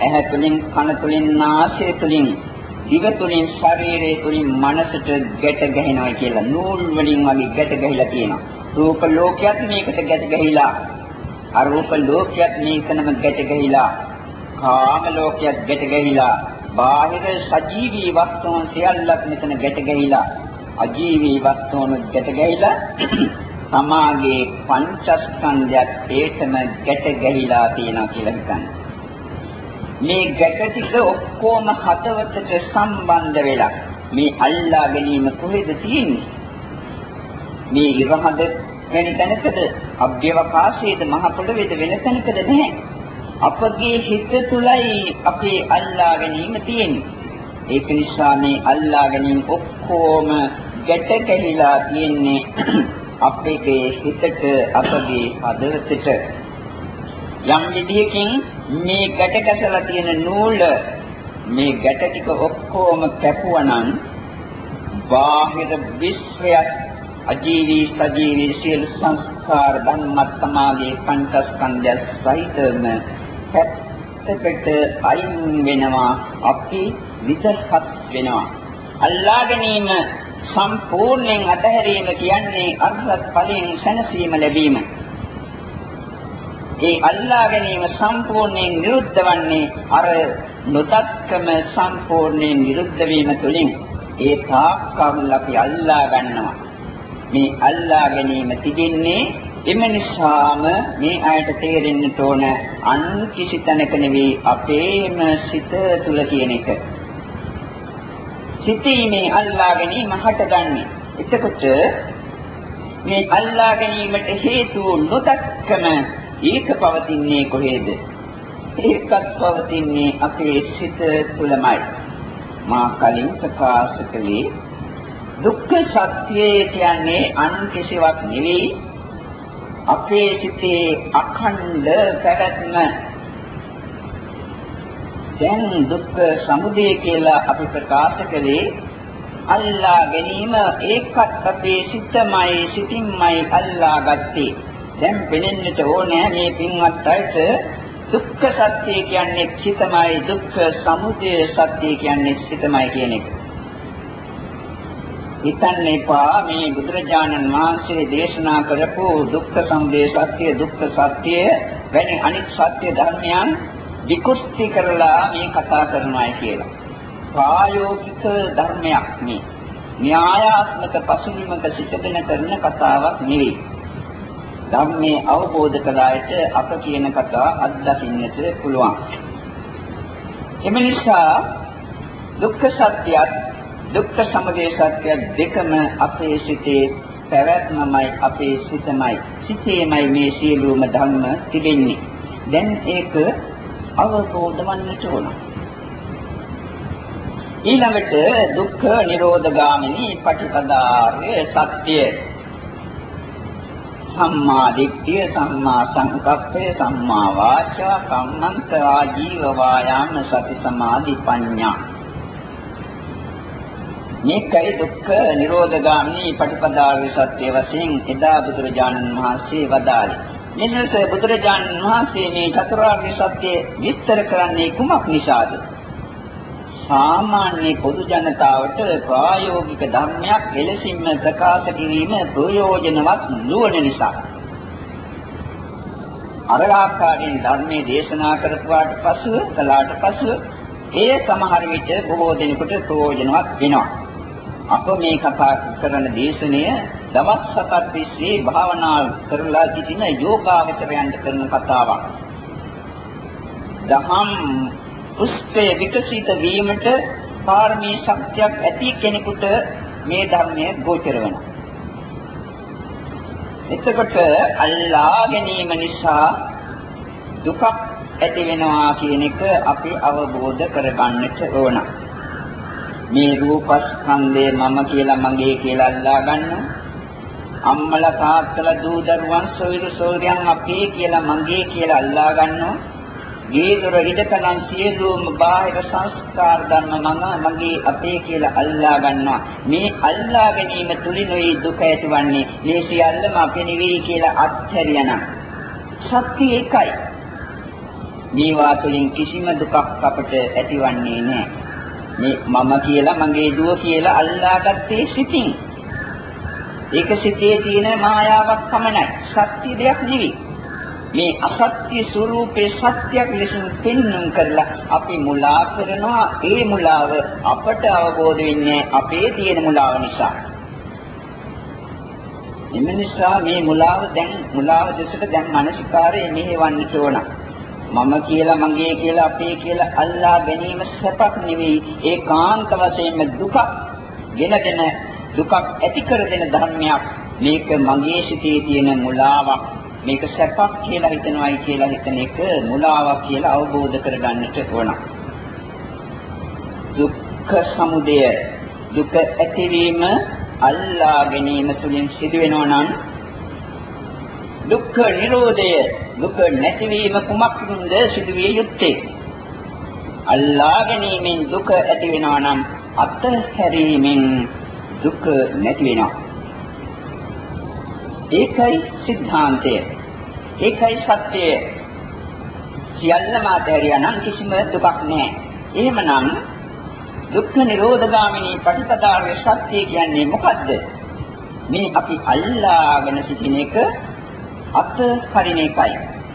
ඇහැ තුලින් කන තුලින් නාසය තුලින් දිව තුලින් ශරීරය තුලින් මනසට ගැට ගැහෙනවා කියලා නූල් වලින් වගේ ගැට ගැහිලා තියෙනවා. රූප ලෝකයක් මේකට ගැට ගැහිලා අරූප ලෝකයක් මේකනම ගැට ගැහිලා කාම ලෝකයක් ගැට ගැහිලා බාහිර සජීවී වස්තුන් සියල්ලක් මෙතන ගැට ගැහිලා අජීවී වස්තුන් ගැට ගැහිලා සමාගයේ පංචස්කන්ධයත් ඒකම ගැට ගැහිලා තියෙනවා කියලා හිතන්න. මේ ගැට ටික ඔක්කොම හදවතට සම්බන්ධ වෙලා මේ අල්ලා ගැනීම කොහෙද තියෙන්නේ? මේ ඉරහඳ වෙන තැනකද අභ්‍යවකාශයේද මහ පොළවේද වෙන තැනකද නැහැ. අපගේ හිත තුලයි අපේ අල්ලා ගැනීම තියෙන්නේ. ඒක නිසා මේ අල්ලා ගැනීම ඔක්කොම ගැට කැහිලා තියෙන්නේ අපේ හිතට අපගේ හදවතට. යම් විදියකින් මේ ගැට ගැසලා තියෙන නූල මේ ගැට ටික ඔක්කොම කැපුවනම් බාහිර විශ්වයක් අජීවී සජීවී සියලු සංස්කාර ධම්මත් සමාගයේ පංචස්කන්ධය සහිතම පැත්තකට අයින් වෙනවා අපි විදහත් වෙනවා. අල්ලා ගැනීම සම්පූර්ණයෙන් අතහැරීම කියන්නේ අර්ථත් ඵලයෙන් සැනසීම ලැබීම. ඒ අල්ලා ගැනීම සම්පූර්ණයෙන් නිරුද්ධ වන්නේ අර නොදක්කම සම්පූර්ණයෙන් නිරුද්ධ වීම තුළින්. ඒ තාක්කල් අපි අල්ලා ගන්නවා. මේ අල්ලා ගැනීම තිබෙන්නේ එම නිසාම මේ අයට තේරෙන්නට ඕන අන් කිසි තැනක නෙවෙයි අපේම සිත තුල කියන එක. සිතීමේ අල්ලා ගැනීම හටගන්නේ. එතකොට මේ අල්ලා ගැනීමට හේතු නොදක්කම ඒක පවතින්නේ කොහේද? ඒකත් පවතින්නේ අපේ සිත තුළමයි. මා කලින් ප්‍රකාශ කළේ දුක්ඛ සත්‍යය කියන්නේ අන් කිසිවක් නෙවෙයි අපේ සිතේ අඛණ්ඩ පැවැත්ම දැන් දුක්ඛ සමුදය කියලා අපි ප්‍රකාශ කළේ අල්ලා ගැනීම ඒකත් අපේ සිතමයි සිතින්මයි අල්ලා ගත්තේ. දැන් පෙනෙන්නට ඕනේ මේ පින්වත් අයට දුක්ඛ සත්‍ය කියන්නේ සිතමයි දුක්ඛ සමුදය සත්‍ය කියන්නේ සිතමයි කියන එක. හිතන්න එපා මේ බුදුරජාණන් වහන්සේ දේශනා කරපු දුක්ඛ සමුදය සත්‍ය දුක්ඛ සත්‍ය වැනි අනිත් සත්‍ය ධර්මයන් විකෘති කරලා මේ කතා කරනවායි කියලා. ප්‍රායෝගික ධර්මයක් මේ. න්‍යායාත්මක පසුබිමක සිටගෙන කරන කතාවක් නෙවෙයි. ධර්මයේ අවබෝධ කළායට අප කියන කතා අත්දකින්නට පුළුවන්. එම නිසා දුක්ඛ සත්‍යයත් දුක්ඛ සමුදය සත්‍ය දෙකම අපේ සිතේ පැවැත්මමයි අපේ සිතමයි සිතේමයි මේ සියලුම ධර්ම තිබෙන්නේ දැන් ඒක අවබෝධ වන්නට ඕන ඊළඟට දුක්ඛ නිරෝධගාමිනී පටිපදාර්ය සත්‍ය. සම්මා දිට්ඨිය සම්මා සංකප්පය සම්මා වාචා කම්මන්ත ආජීව වායාම සති සමාධි ප්‍රඥා මේකයි දුක්ඛ නිරෝධගාමී පටිපදාවේ සත්‍ය වශයෙන් එදා බුදුරජාණන් වහන්සේ වදාළේ. මෙන්නස බුදුරජාණන් වහන්සේ මේ චතුරාර්ය සත්‍ය විස්තර කරන්නේ කුමක් නිසාද? සාමාන්‍ය පොදු ජනතාවට ප්‍රායෝගික ධර්මයක් එලෙසින්ම ප්‍රකාශ කිරීම ප්‍රයෝජනවත් නොවන නිසා. අර ආකාරයෙන් ධර්මයේ දේශනා කරපුවාට පසුව කළාට පසුව ඒ සමහර විට බොහෝ දෙනෙකුට ප්‍රයෝජනවත් වෙනවා. අප මේ කතා කරන දේශනය දවස් හතක් තිස්සේ භාවනා කරලා සිටින යෝගාවචරයන්ට කරන කතාවක්. දහම් පුස්තේ විකසිත වීමට පාරමී ශක්තියක් ඇති කෙනෙකුට මේ ධර්මය ගෝචර වෙනවා. එතකොට අල්ලා ගැනීම නිසා දුකක් ඇති වෙනවා කියන එක අපි අවබෝධ කරගන්නට ඕන. මේ රූපස්කන්ධය මම කියලා මගේ කියලා අල්ලා ගන්නවා. අම්මලා තාත්තලා දූ දරුවන් සොයුරු සොයුරියන් අපේ කියලා මගේ කියලා අල්ලා ගන්නවා. මේ දොර ඉඩකණන් සියලුම බාහිර සංස්කාර ධර්ම මම මගේ අපේ කියලා අල්ලා ගන්නවා. මේ අල්ලා ගැනීම තුලිනුයි දුක ඇතිවන්නේ. මේ සියල්ලම අපේ නෙවෙයි කියලා අත්හැරියනම්. සත්‍ය ඒකයි. මේවා තුලින් කිසිම දුකක් අපට ඇතිවන්නේ නැහැ. මේ මම කියලා මගේ දුව කියලා අල්ලාගත්තේ සිතින්. ඒක සිතේ තියෙන මායාවක් පමණයි. සත්‍ය දෙයක් නෙවෙයි. මේ අසත්‍ය ස්වરૂපේ සත්‍යයක් ලෙසින් පෙන්වන්න කරලා අපි මුලා කරනවා. ඒ මුලාව අපට අවබෝධ වෙන්නේ අපේ තියෙන මුලාව නිසා. එම නිසා මේ මුලාව දැන් මුලාව දෙසට දැන් මානසිකාරයේ මෙහෙවන්නට ඕන. මම කියලා මගේ කියලා අපේ කියලා අල්ලා ගැනීම සැපක් නෙවෙයි ඒකාන්ත වශයෙන්ම දුකක් ගෙනදෙන දුකක් ඇති කර දෙන ධර්මයක්. මේක මගේ සිතේ තියෙන මුලාවක්. මේක සැපක් කියලා හිතනවායි කියලා හිතන එක මුලාවක් කියලා අවබෝධ කරගන්නට ඕන. දුක්ඛ සමුදය. දුක ඇතිවීම අල්ලා ගැනීම තුළින් සිදුවෙනවා නම් දුක්ඛ නිරෝධය දුක නැතිවීම කුමක්ද සිදුවිය යුත්තේ? අල්ලා ගැනීමෙන් දුක ඇති වෙනවා නම් අත්හැරීමෙන් දුක නැති වෙනවා. ඒකයි සිද්ධාන්තය. ඒකයි සත්‍යය. සියල්ලම අතහැරියා නම් කිසිම දුකක් නැහැ. එහෙමනම් දුක්ඛ නිරෝධගාමිනී පටිපදාර්ය සත්‍ය කියන්නේ මොකද්ද? මේ අපි අල්ලාගෙන සිටින එක අත්හරින එකයි.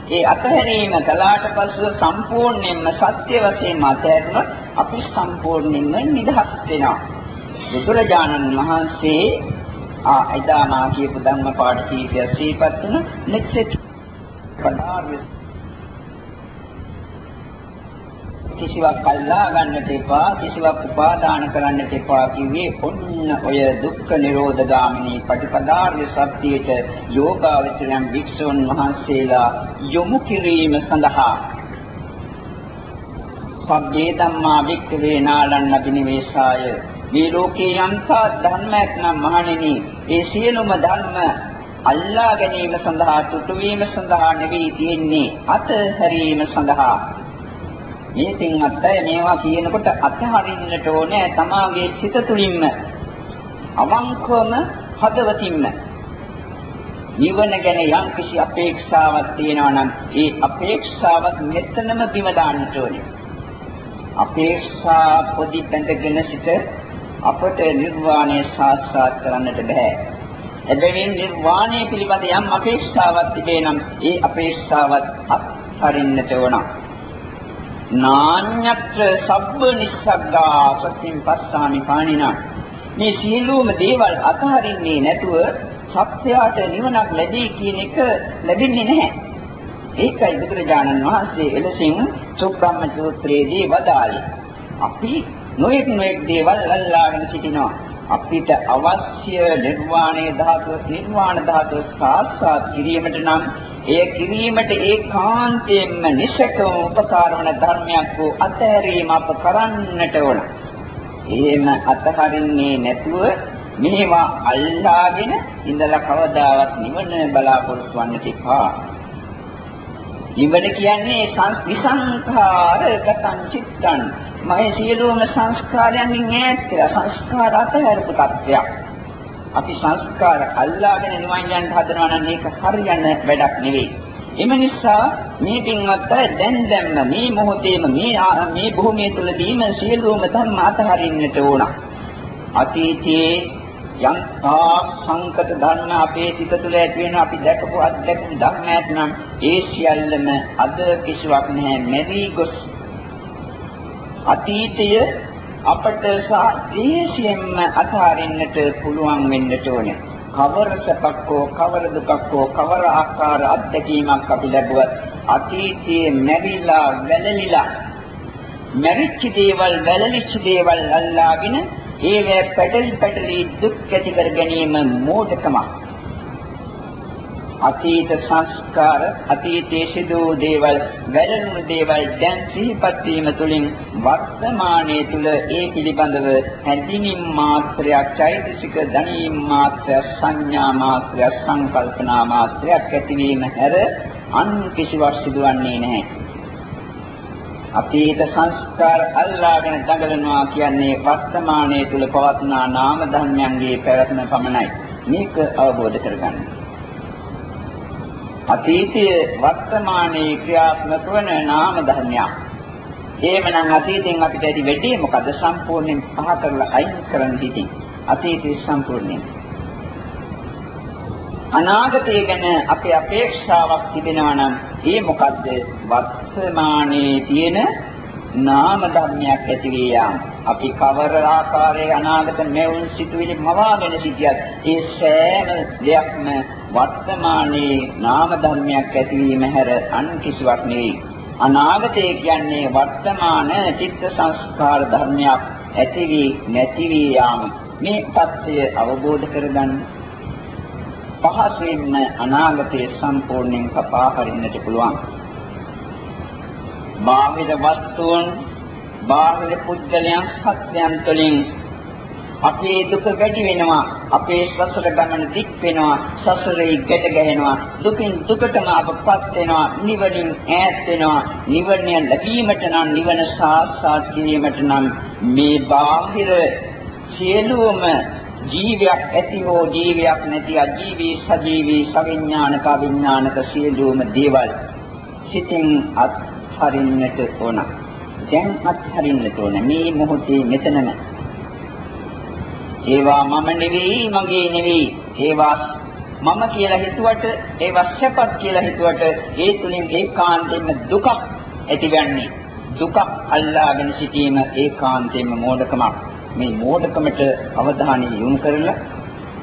ඒ අතහැරීම කළාට පසුව සම්පූර්ණයෙන්ම සත්‍ය වශයෙන්ම අතහැරුණොත් අපි සම්පූර්ණයෙන්ම නිදහස් වෙනවා. බුදුරජාණන් වහන්සේ ආ එදා මා කියපු ධම්ම පාඩ කීපය සිහිපත් වුණ නෙක්සෙට් පදාර්ය කිසිවක් අල්ලා ගන්නට එපා කිසිවක් උපාදාන කරන්නට එපා කිව්වේ ඔන්න ඔය දුක්ඛ නිරෝධ ගාමිනී පටිපදාර්ය සත්‍යයට යෝගාවචරයන් වික්ෂුන් වහන්සේලා යොමු කිරීම සඳහා. සබ්බේ ධම්මා වික්ඛවේ නාලන්න බිනිවේසාය මේ ලෝකේ යම්තා ධර්මයක් නම් මහණෙනි ඒ සියලුම ධර්ම අල්ලා ගැනීම සඳහා තුතු වීම සඳහා නෙවෙයි තියෙන්නේ අතහැරීම සඳහා. මේ පින්වත් අය මේවා කියනකොට අත්හරින්නට ඕනේ තමාගේ සිත තුළින්ම අවංකවම හදවතින්ම. නිවන ගැන යම් කිසි අපේක්ෂාවක් තියෙනවා නම් ඒ අපේක්ෂාවත් මෙතනම බිම දාන්නට ඕනේ. අපේක්ෂා පොඩි බැඳගෙන සිට අපට නිර්වාණය සාක්ෂාත් කරන්නට බෑ එබැවින් නිර්වාණය පිළිබඳ යම් අපේක්ෂාවක් තිබේ නම් ඒ අපේක්ෂාවත් අත්හරින්නට ඕන නාඤ්ඤත්‍ර සබ්බ නිස්සග්ගා සත්‍යින් පස්සාමි පාණිනා මේ සියලුම දේවල් අතහරින්නේ නැතුව සත්‍යයට නිවනක් ලැබී කියන එක ලැබෙන්නේ නැහැ. ඒකයි බුදුරජාණන් වහන්සේ එලෙසින් සුබ්‍රහ්ම සූත්‍රයේදී වදාළේ. අපි නොයෙක් නොයෙක් දේවල් අල්ලාගෙන සිටිනවා. අපිට අවශ්‍ය නිර්වාණය ධාතුව නිර්වාණ ධාතුව සාක්ෂාත් කිරීමට නම් එය කිරීමට ඒකාන්තයෙන්ම නිසකව උපකාර වන ධර්මයක් වූ අතහැරීම අප කරන්නට ඕන. එහෙම අතහරින්නේ නැතුව මේවා අල්ලාගෙන ඉඳලා කවදාවත් නිවන බලාපොරොත්තු වන්නට එපා. නිවන කියන්නේ සංස්කාර ගතං චිත්තං මගේ සියලුම සංස්කාරයන්ගෙන් ඈත් කියලා සංස්කාර අතහැරපු තත්ත්වයක්. අපි සංස්කාර අල්ලාගෙන නිවන් යන්න හදනවා නම් ඒක හරියන වැඩක් නෙවෙයි. එම නිසා මේ පින්වත් අය දැන් දැන්ම මේ මොහොතේම මේ මේ භූමිය තුලදීම සියලුම ධර්ම අතහරින්නට ඕන. අතීතයේ යම් සංකත ධර්ම අපේ සිත තුළ ඇති වෙන අපි දැකපු අත්දැකපු ධර්මයක් නම් ඒ සියල්ලම අද කිසිවක් නැහැ මෙරි ගොස් අතීතය අපට සාදේශයෙන්ම අතහරින්නට පුළුවන් වෙන්නට ඕනේ. කවර සපක්කෝ කවර දුකක්කෝ කවර ආකාර අත්දැකීමක් අපි ලැබුවත් අතීතයේ මැරිලා වැළලිලා මැරිච්ච දේවල් වැළලිච්ච දේවල් අල්ලාගෙන ඒවැ පැටලි පැටලි දුක් ඇති කර ගැනීම මෝඩකමක්. අතීත සංස්කාර අතීතයේ සිදු දේවල් වැළඳුණු දේවල් දැන් සිහිපත් වීම තුළින් වර්තමානයේ තුල ඒ පිළිබඳව හැඳිනීම් මාත්‍රයක් චෛතසික දැනීම් මාත්‍රයක් සංඥා මාත්‍රයක් සංකල්පනා මාත්‍රයක් ඇතිවීම හැර අන් කිසිවක් සිදුවන්නේ නැහැ. අතීත සංස්කාර අල්ලාගෙන දඟලනවා කියන්නේ වර්තමානයේ තුල පවත්නා නාම ධර්මයන්ගේ පැවැත්ම පමණයි. මේක අවබෝධ කරගන්න. අතීතයේ වර්තමානයේ ක්‍රියාත්මක වන නාම ධර්මයක්. එහෙමනම් අතීතෙන් අපිට ඇති වෙන්නේ මොකද සම්පූර්ණයෙන් පහ කරලා අයින් කරන්න හිතින්. අතීතයේ සම්පූර්ණයෙන්. අනාගතය ගැන අපේ අපේක්ෂාවක් තිබෙනවා නම් ඒ මොකද්ද? වර්තමානයේ තියෙන නාම ධර්මයක් ඇති විය යාම. අපි කවර ආකාරයේ අනාගත මෙවුන් සිතුවිලි මවාගෙන සිටියත් ඒ සෑම දෙයක්ම වර්තමානයේ නාම ධර්මයක් ඇතිවීම හැර අන් කිසිවක් නෙවෙයි. අනාගතය කියන්නේ වර්තමාන චිත්ත සංස්කාර ධර්මයක් ඇතිවි නැති වී යාම. මේ தත්ත්වය අවබෝධ කරගන්න පහසෙන්න අනාගතයේ සම්පූර්ණයෙන් කපා හරින්නට පුළුවන්. බාහිර වස්තුන් බාහිර පුද්ගලයන් සත්‍යයන් තුළින් අපේ දුක වැඩි වෙනවා අපේ සසර ගමන දික් වෙනවා සසරේ ගැට ගැහෙනවා. දුකින් දුකටම අපපත් වෙනවා නිවනින් ඈත් වෙනවා. නිවනය ලැබීමට නම් නිවන සාක්ෂාත් කිරීමට නම් මේ බාහිර සියලුම ජීවයක් ඇති හෝ ජීවයක් නැති අජීවී සජීවී සවිඥානික අවිඥානික සියලුම දේවල් සිතින් අත් අත්හරින්නට ඕන. දැන් අත්හරින්නට ඕන. මේ මොහොතේ මෙතනම. ඒවා මම නෙවෙයි, මගේ නෙවෙයි. ඒවා මම කියලා හිතුවට ඒවා සැපත් කියලා හිතුවට ඒ තුලින් ඒකාන්තයෙන්ම දුකක් ඇතිවන්නේ. දුක අල්ලාගෙන සිටීම ඒකාන්තයෙන්ම මෝඩකමක්. මේ මෝඩකමට අවධානය යොමු කරලා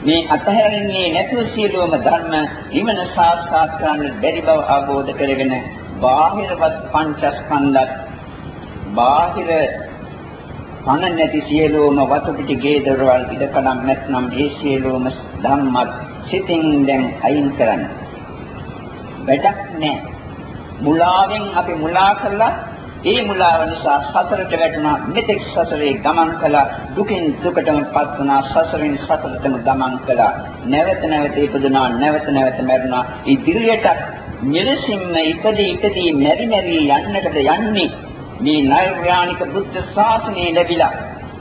මේ අතහැරෙන්නේ නැතුව සියලුම ධර්ම නිවන සාක්ෂාත් කරන්න බැරි බව අවබෝධ කරගෙන බාහිරවත් පංචස්කන්ධත් බාහිර පණ නැති සියලුම වතු පිටි ගේදරවල් ඉදකඩම් නැත්නම් ඒ සියලුම ධම්මත් සිතින් දැන් අයින් කරන්න. වැඩක් නැහැ. මුලාවෙන් අපි මුලා කළා ඒ මුලාව නිසා සතරට වැටුණා. මෙතෙක් සසරේ ගමන් කළා. දුකින් දුකටමපත් වුණා. සසරෙන් සතරටම ගමන් කළා. නැවත නැවත ඉපදුනා. නැවත නැවත මැරුණා. ඉදිරියට මෙලෙසින්ම ඉපදී ඉපදී මෙරි මෙරි යන්නටද යන්නේ? මේ නෛර්යානික බුද්ධ ශාසනය ලැබිලා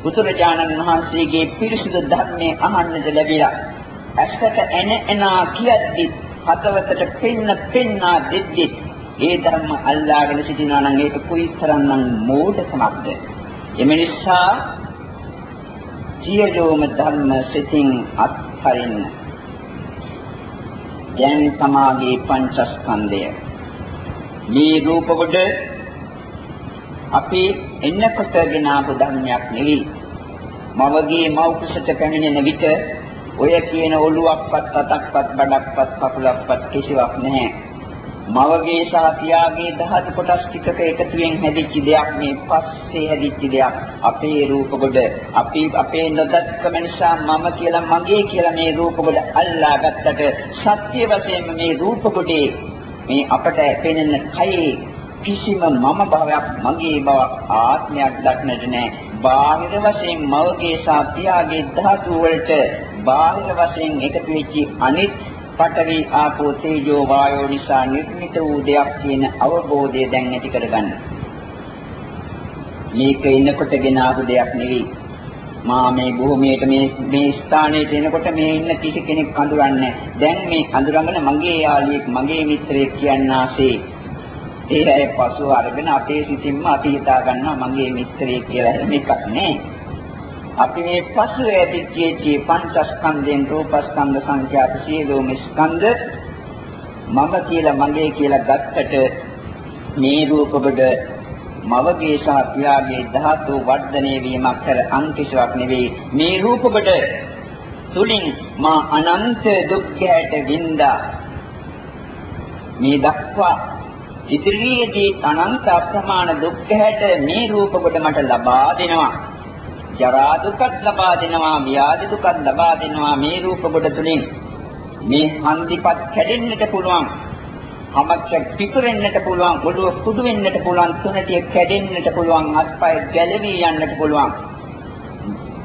බුදුරජාණන් වහන්සේගේ පිරිසිදු ධර්මයේ අහන්නට ලැබිලා ඇත්තට එන එනා කියද්දි හදවතට පෙන්න පෙන්නා දෙද්දි ඒ ධර්ම අල්ලාගෙන සිටිනවා නම් ඒක කුයිතරම්නම් මෝඩකමක්ද? එම නිසා සියලුම ධර්ම සිතින් අත්හරින්න. දැන් සමාගයේ පංචස්කන්ධය. මේ රූප කොට අපි එන්නකොටගෙන ආපු ධර්මයක් නෙවෙයි. මවගේ මව්කුසට පැමිණෙන විට ඔය කියන ඔළුවක්වත් අතක්වත් බඩක්වත් කකුලක්වත් කිසිවක් නැහැ. මවගේ සහ පියාගේ ධාතු කොටස් ටිකක එකතුවෙන් හැදිච්ච දෙයක් මේ පස්සේ හැදිච්ච දෙයක් අපේ රූප කොට අපි අපේ නොදත්කම නිසා මම කියලා මගේ කියලා මේ රූප කොට අල්ලා ගත්තට සත්‍ය වශයෙන්ම මේ රූප කොටේ මේ අපට පෙනෙන කයේ කිසිම මම භාවයක් මගේ බවක් ආත්මයක් දක්නට නැහැ බාහිර වශයෙන් මවගේ සහ පියාගේ ධාතු වලට බාහිර වශයෙන් එකතු වෙච්ච අනිත් පඨවි ආපෝ තේජෝ වායෝ නිසා නිර්මිත වූ දෙයක් කියන අවබෝධය දැන් ඇති කරගන්න. මේක ඉන්නකොටගෙන ආපු දෙයක් නෙවෙයි. මා මේ භූමියට මේ මේ ස්ථානයට එනකොට මේ ඉන්න කිසි කෙනෙක් අඳුරන්නේ දැන් මේ අඳුරගෙන මගේ යාළුවෙක් මගේ මිත්‍රයෙක් කියන්නාසේ ඒ අය පසු අරගෙන අපේ සිතින්ම අපි හිතා ගන්නවා මගේ මිත්‍රයෙක් කියලා මේකක් නෑ. අපි මේ පසු ඇතිච්ච පංචස්කන්ධයෙන් රූපස්කන්ධ සංඛ්‍යාත සියලුම ස්කන්ධ. මම කියලා මගේ කියලා ගත්තට මේ රූපබඩ මවගේ සහ පියාගේ ධාතු වර්ධනය වීමක් කර අන්තිශාවක් නෙවෙයි. මේ රූපබඩ තුලින් මා අනන්ත දුක්ඛයට වින්දා. මේ දක්වා ඉදිරියේදී අනන්ත අප්‍රමාණ දුක්ඛයට මේ රූපබඩ මට ලබා දෙනවා. ජරා දුකත් ලබා දෙනවා, ව්‍යාධි දුකත් ලබා දෙනවා මේ රූප කොට තුලින්. මේ හන්දිපත් කැඩෙන්නට පුළුවන්. හමච්ච පිපුරෙන්නට පුළුවන්, ඔළුව කුඩු වෙන්නට පුළුවන්, තුනටිය කැඩෙන්නට පුළුවන්, අත්පය ගැලවී යන්නට පුළුවන්.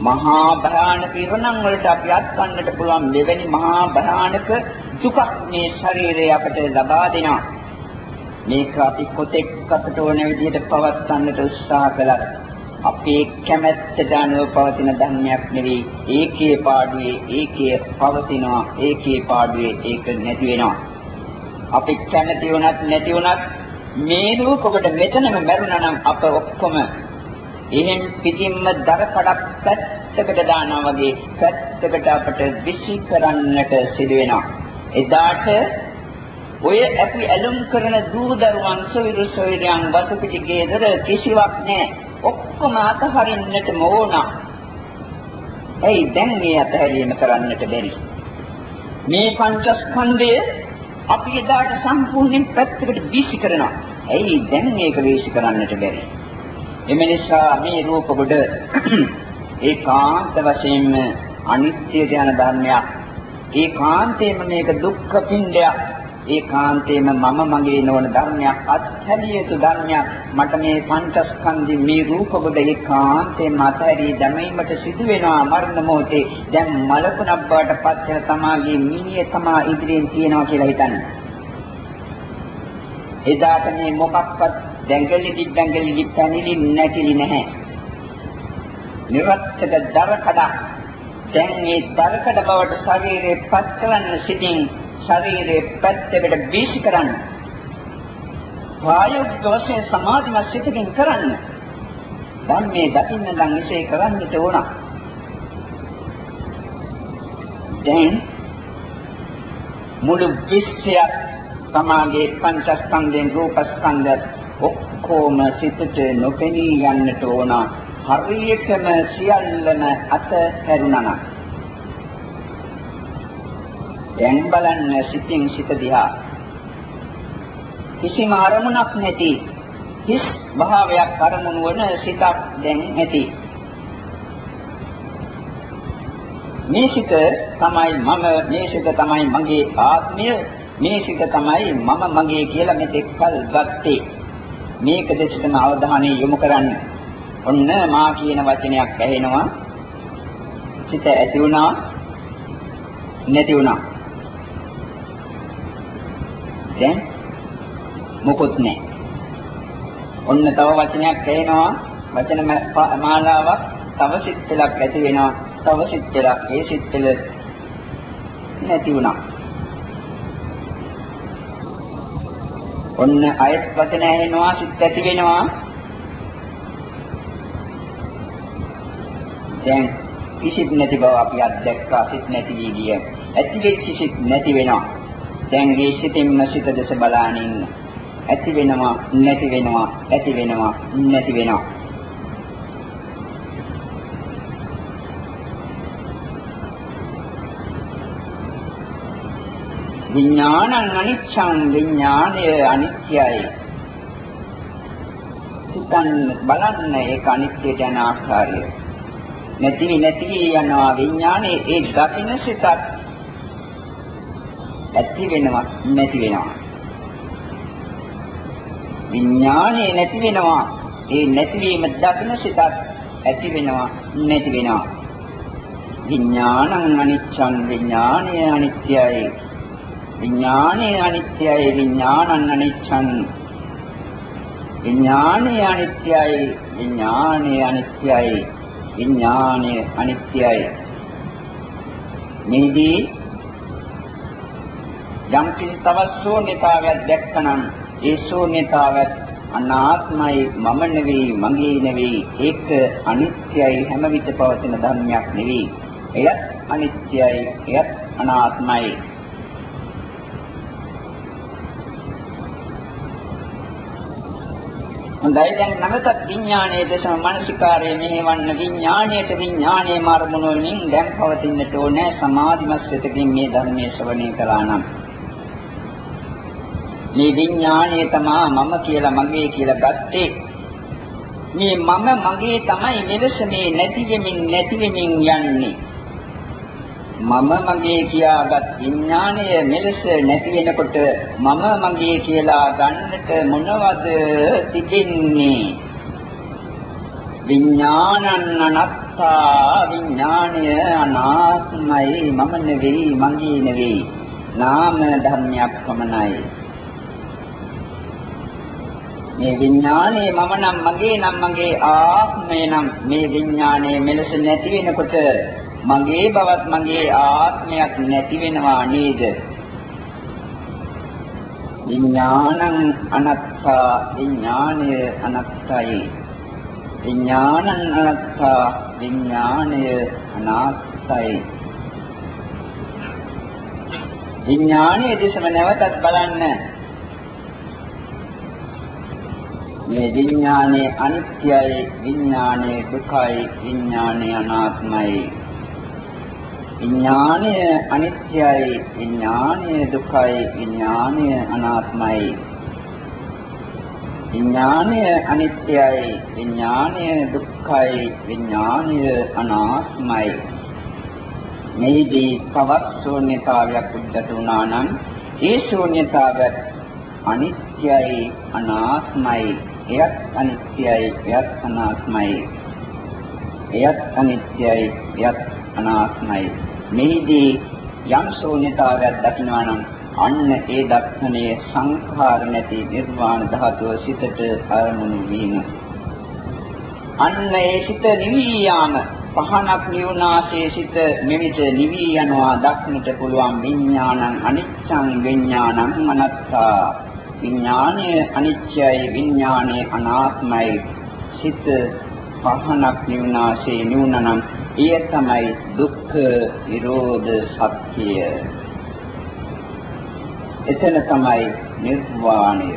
මහා භයානක ඉරණම් වලට අපි අත්කන්නට පුළුවන් මෙවැනි මහා භයානක දුකක් මේ ශරීරය අපට ලබා දෙනවා. මේක අපි කොතෙක් අපට ඕන විදිහට පවත්වන්නට උත්සාහ කළත් අපේ කැමැත්තට අනුව පවතින ධර්මයක් නෙවෙයි. ඒකේ පාඩුවේ ඒකේ පවතිනවා ඒකේ පාඩුවේ ඒක නැති වෙනවා. අපි කැමැති වුණත් නැති වුණත් මේ රූපකට මෙතනම මැරුණා නම් අප ඔක්කොම එහෙන් පිටින්ම දර කඩක් පැත්තකට දානවා වගේ පැත්තකට අපට විසි කරන්නට සිදු වෙනවා. එදාට ඔය අපි ඇලුම් කරන දූ දරුවන් සොයිරු සොයිරයන් වතු පිටි ගේදර කිසිවක් නැහැ. ඔක්කොම අතහරින්නටම ඕන. ඇයි දැන් මේ අතහැරීම කරන්නට බැරි? මේ පංචස්කන්ධය අපි එදාට සම්පූර්ණයෙන් පැත්තකට වීසි කරනවා. ඇයි දැන් මේක වීසි කරන්නට බැරි? එම නිසා මේ රූප කොට [CLEARS THROAT] ඒකාන්ත වශයෙන්ම අනිත්‍ය යන ධර්මයක්. ඒකාන්තයෙන්ම මේක දුක්ඛ පින්ඩයක්. ඒකාන්තයෙන්ම මම මගේ නොවන ධර්මයක් අත්හැරිය යුතු ධර්මයක්. මට මේ පංචස්කන්ධි මේ රූප කොට ඒකාන්තයෙන්ම අත්හැරී දැමීමට සිදු වෙනවා මරණ මොහොතේ. දැන් මලකුණක් බවට පත් වෙන තමාගේ මිනිය තමා ඉදිරියෙන් තියනවා කියලා හිතන්න. එදාට මේ මොකක්වත් දැඟලි දිග්ගඟලි පැනිලි නැතිලි නැහැ. නිරත්තක දරකඩ දැන් මේ දරකඩ බවට ශරීරේ පත් කරන්න සිටින් ශරීරයේ පැත්තකට වීසි කරන්න. ප්‍රායෝගික වශයෙන් සමාධිමත් සිතකින් කරන්න. ධර්මයේ දකින්න නම් ඉසේ කරන්නට ඕන. දැන් මුළු විශ්වයක් තමාගේ පංචස්කන්ධයෙන් රූපස්කන්ධ ඔක්කොම සිතට නොපෙනී යන්නට ඕන. හරියටම සියල්ලම අත හැරුණා දැන් බලන්න සිතින් සිත දිහා. කිසිම අරමුණක් නැති හිස් භාවයක් අරමුණු වන සිතක් දැන් ඇති. මේ සිත තමයි මම මේ සිත තමයි මගේ ආත්මය මේ සිත තමයි මම මගේ කියලා මෙතෙක් කල් ගත්තේ. මේක දෙසටම අවධානය යොමු කරන්න. ඔන්න මා කියන වචනයක් ඇහෙනවා. සිත ඇති වුණා නැති වුණා. දැන් මොකොත් නැහැ. ඔන්න තව වචනයක් ඇහෙනවා වචන මාලාවක් තව සිත් පෙළක් ඇති වෙනවා තව සිත් පෙළක් ඒ සිත් පෙළ නැති වුණා. ඔන්න අයත් වචන ඇහෙනවා සිත් ඇති වෙනවා දැන් කිසිත් නැති බව අපි අත්දැක්කා සිත් නැති වී ගිය. ඇති වෙච්ච සිත් නැති වෙනවා. දැන් මේ සිතින්ම සිත දෙස බලානින් ඇති වෙනවා නැති වෙනවා ඇති වෙනවා නැති වෙනවා. විඥානං අනිච්ඡං විඥානය අනිත්‍යයි. සිතන් බලන්න ඒක අනිත්‍යයට යන ආකාරය. නැති නැති යනවා. විඥානේ ඒ දකින්න සිතත් ඇති වෙනවා නැති වෙනවා. විඥානේ නැති වෙනවා. ඒ නැතිවීම දකින්න සිතත් ඇති වෙනවා නැති වෙනවා. විඥානං අනිච්ඡං විඥානය අනිත්‍යයි. විඥානේ අනිත්‍යයි විඥානං අනිච්ඡං. විඥානේ අනිත්‍යයි විඥානේ අනිත්‍යයි විඥානේ අනිත්‍යයි. මේදී යම් කිසි තවත් ශූන්‍යතාවයක් දැක්කනම් ඒ ශූන්‍යතාවත් අනාත්මයි මම නෙවෙයි මගේ නෙවෙයි ඒක අනිත්‍යයි හැම විට පවතින ධර්මයක් නෙවෙයි එයත් අනිත්‍යයි එයත් අනාත්මයි. හොඳයි. දැන් නැවතත් විඥානයේ දේශම මානසිකාරයේ මෙහෙවන්න. විඥාණයට විඥානයේ මාර්මුණ වලින් දැන් පවතින්නට ඕනේ සමාධිමත් සිතකින් මේ ධර්මයේ ශ්‍රවණය කළා නම්. මේ විඥාණය තමයි මම කියලා මගේ කියලා ගත්තේ. මේ මම මගේ තමයි මෙලෙස මේ නැති වෙමින් නැති වෙමින් යන්නේ. මම මගේ කියාගත් විඥාණය මෙලෙස නැති වෙනකොට මම මගේ කියලා ගන්නට මොනවද තිබෙන්නේ? විඥානං අනත්තා විඥාණය අනාත්මයි මම නෙවෙයි මගේ නෙවෙයි. නාම ධර්මයක් පමණයි. මේ විඥානේ මම නම් මගේ නම් මගේ ආත්මය නම් මේ විඥානේ මෙලෙස නැති වෙනකොට මගේ බවත් මගේ ආත්මයක් නැති වෙනවා නේද? විඥානං අනත්තා විඥානය අනත්තයි. විඥානං අනත්තා විඥානය අනාත්තයි. විඥානයේ දෙසම නැවතත් බලන්න. මේ විඥානයේ අනිත්‍යයි විඥානයේ දුකයි විඥානයේ අනාත්මයි. විඥානය අනිත්‍යයි විඥානය දුකයි විඥානය අනාත්මයි. විඥානය අනිත්‍යයි විඥානය දුක්ඛයි විඥානය අනාත්මයි. මෙහිදී තවත් ශූන්‍යතාවයක් උද්ගත වුණා නම් ඒ ශූන්‍යතාවත් අනිත්‍යයි අනාත්මයි. එයත් අනිත්‍යයි එයත් අනාත්මයි. එයත් අනිත්‍යයි එයත් අනාත්මයි. මෙහිදී යම් ශූන්‍යතාවයක් දකිනවා නම් අන්න ඒ දක්ෂණයේ සංඛාර නැති නිර්වාණ ධාතුව සිතට අරමුණු වීම. අන්න ඒ සිත නිවී යාම පහනක් නිවුනාසේ සිත මෙවිත නිවී යනවා දක්නට පුළුවන් විඥානං අනිච්ඡං විඥානං අනත්තා විඥානය අනිත්‍යයි විඥානය අනාත්මයි. සිත පහනක් නිවනාසේ නිවුනනම් එය තමයි දුක්ඛ නිරෝධ සත්‍යය. එතන තමයි නිර්වාණය.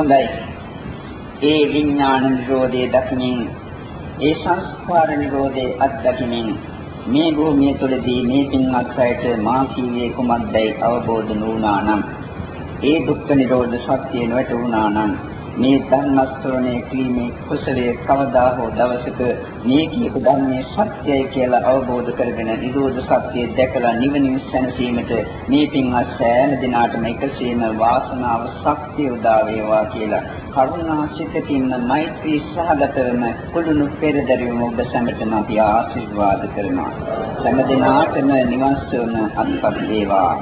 හොඳයි. ඒ විඥාන නිරෝධයේ දකිමින් ඒ සංස්කාර නිරෝධයේ අත්දකිමින් මේ භූමිය තුළදී මේ පින්වත් අයට මා කීවේ කුමක්දයි අවබෝධ නුණා නම් ඒ දුක්ඛ නිරෝධ සත්‍ය නොවැටුණා නම් මේ ධර්ම ශ්‍රවණය කිරීමේ කුසලයේ කවදා හෝ දවසක මේ කියපු ධර්මයේ සත්‍යයි කියලා අවබෝධ කරගෙන නිරෝධ සත්‍යය දැකලා නිවනින් සැනසීමට මේ පින්වත් සෑම දිනාටම එකසේම වාසනාව ශක්තිය උදා වේවා කියලා කරුණා සිතකින්ම මෛත්‍රී සහගතවම කුළුණු පෙරදරිවම ඔබ සැමටම අපි ආශිර්වාද කරනවා. සෑම දිනාටම නිවන් සුවම අත්පත් වේවා.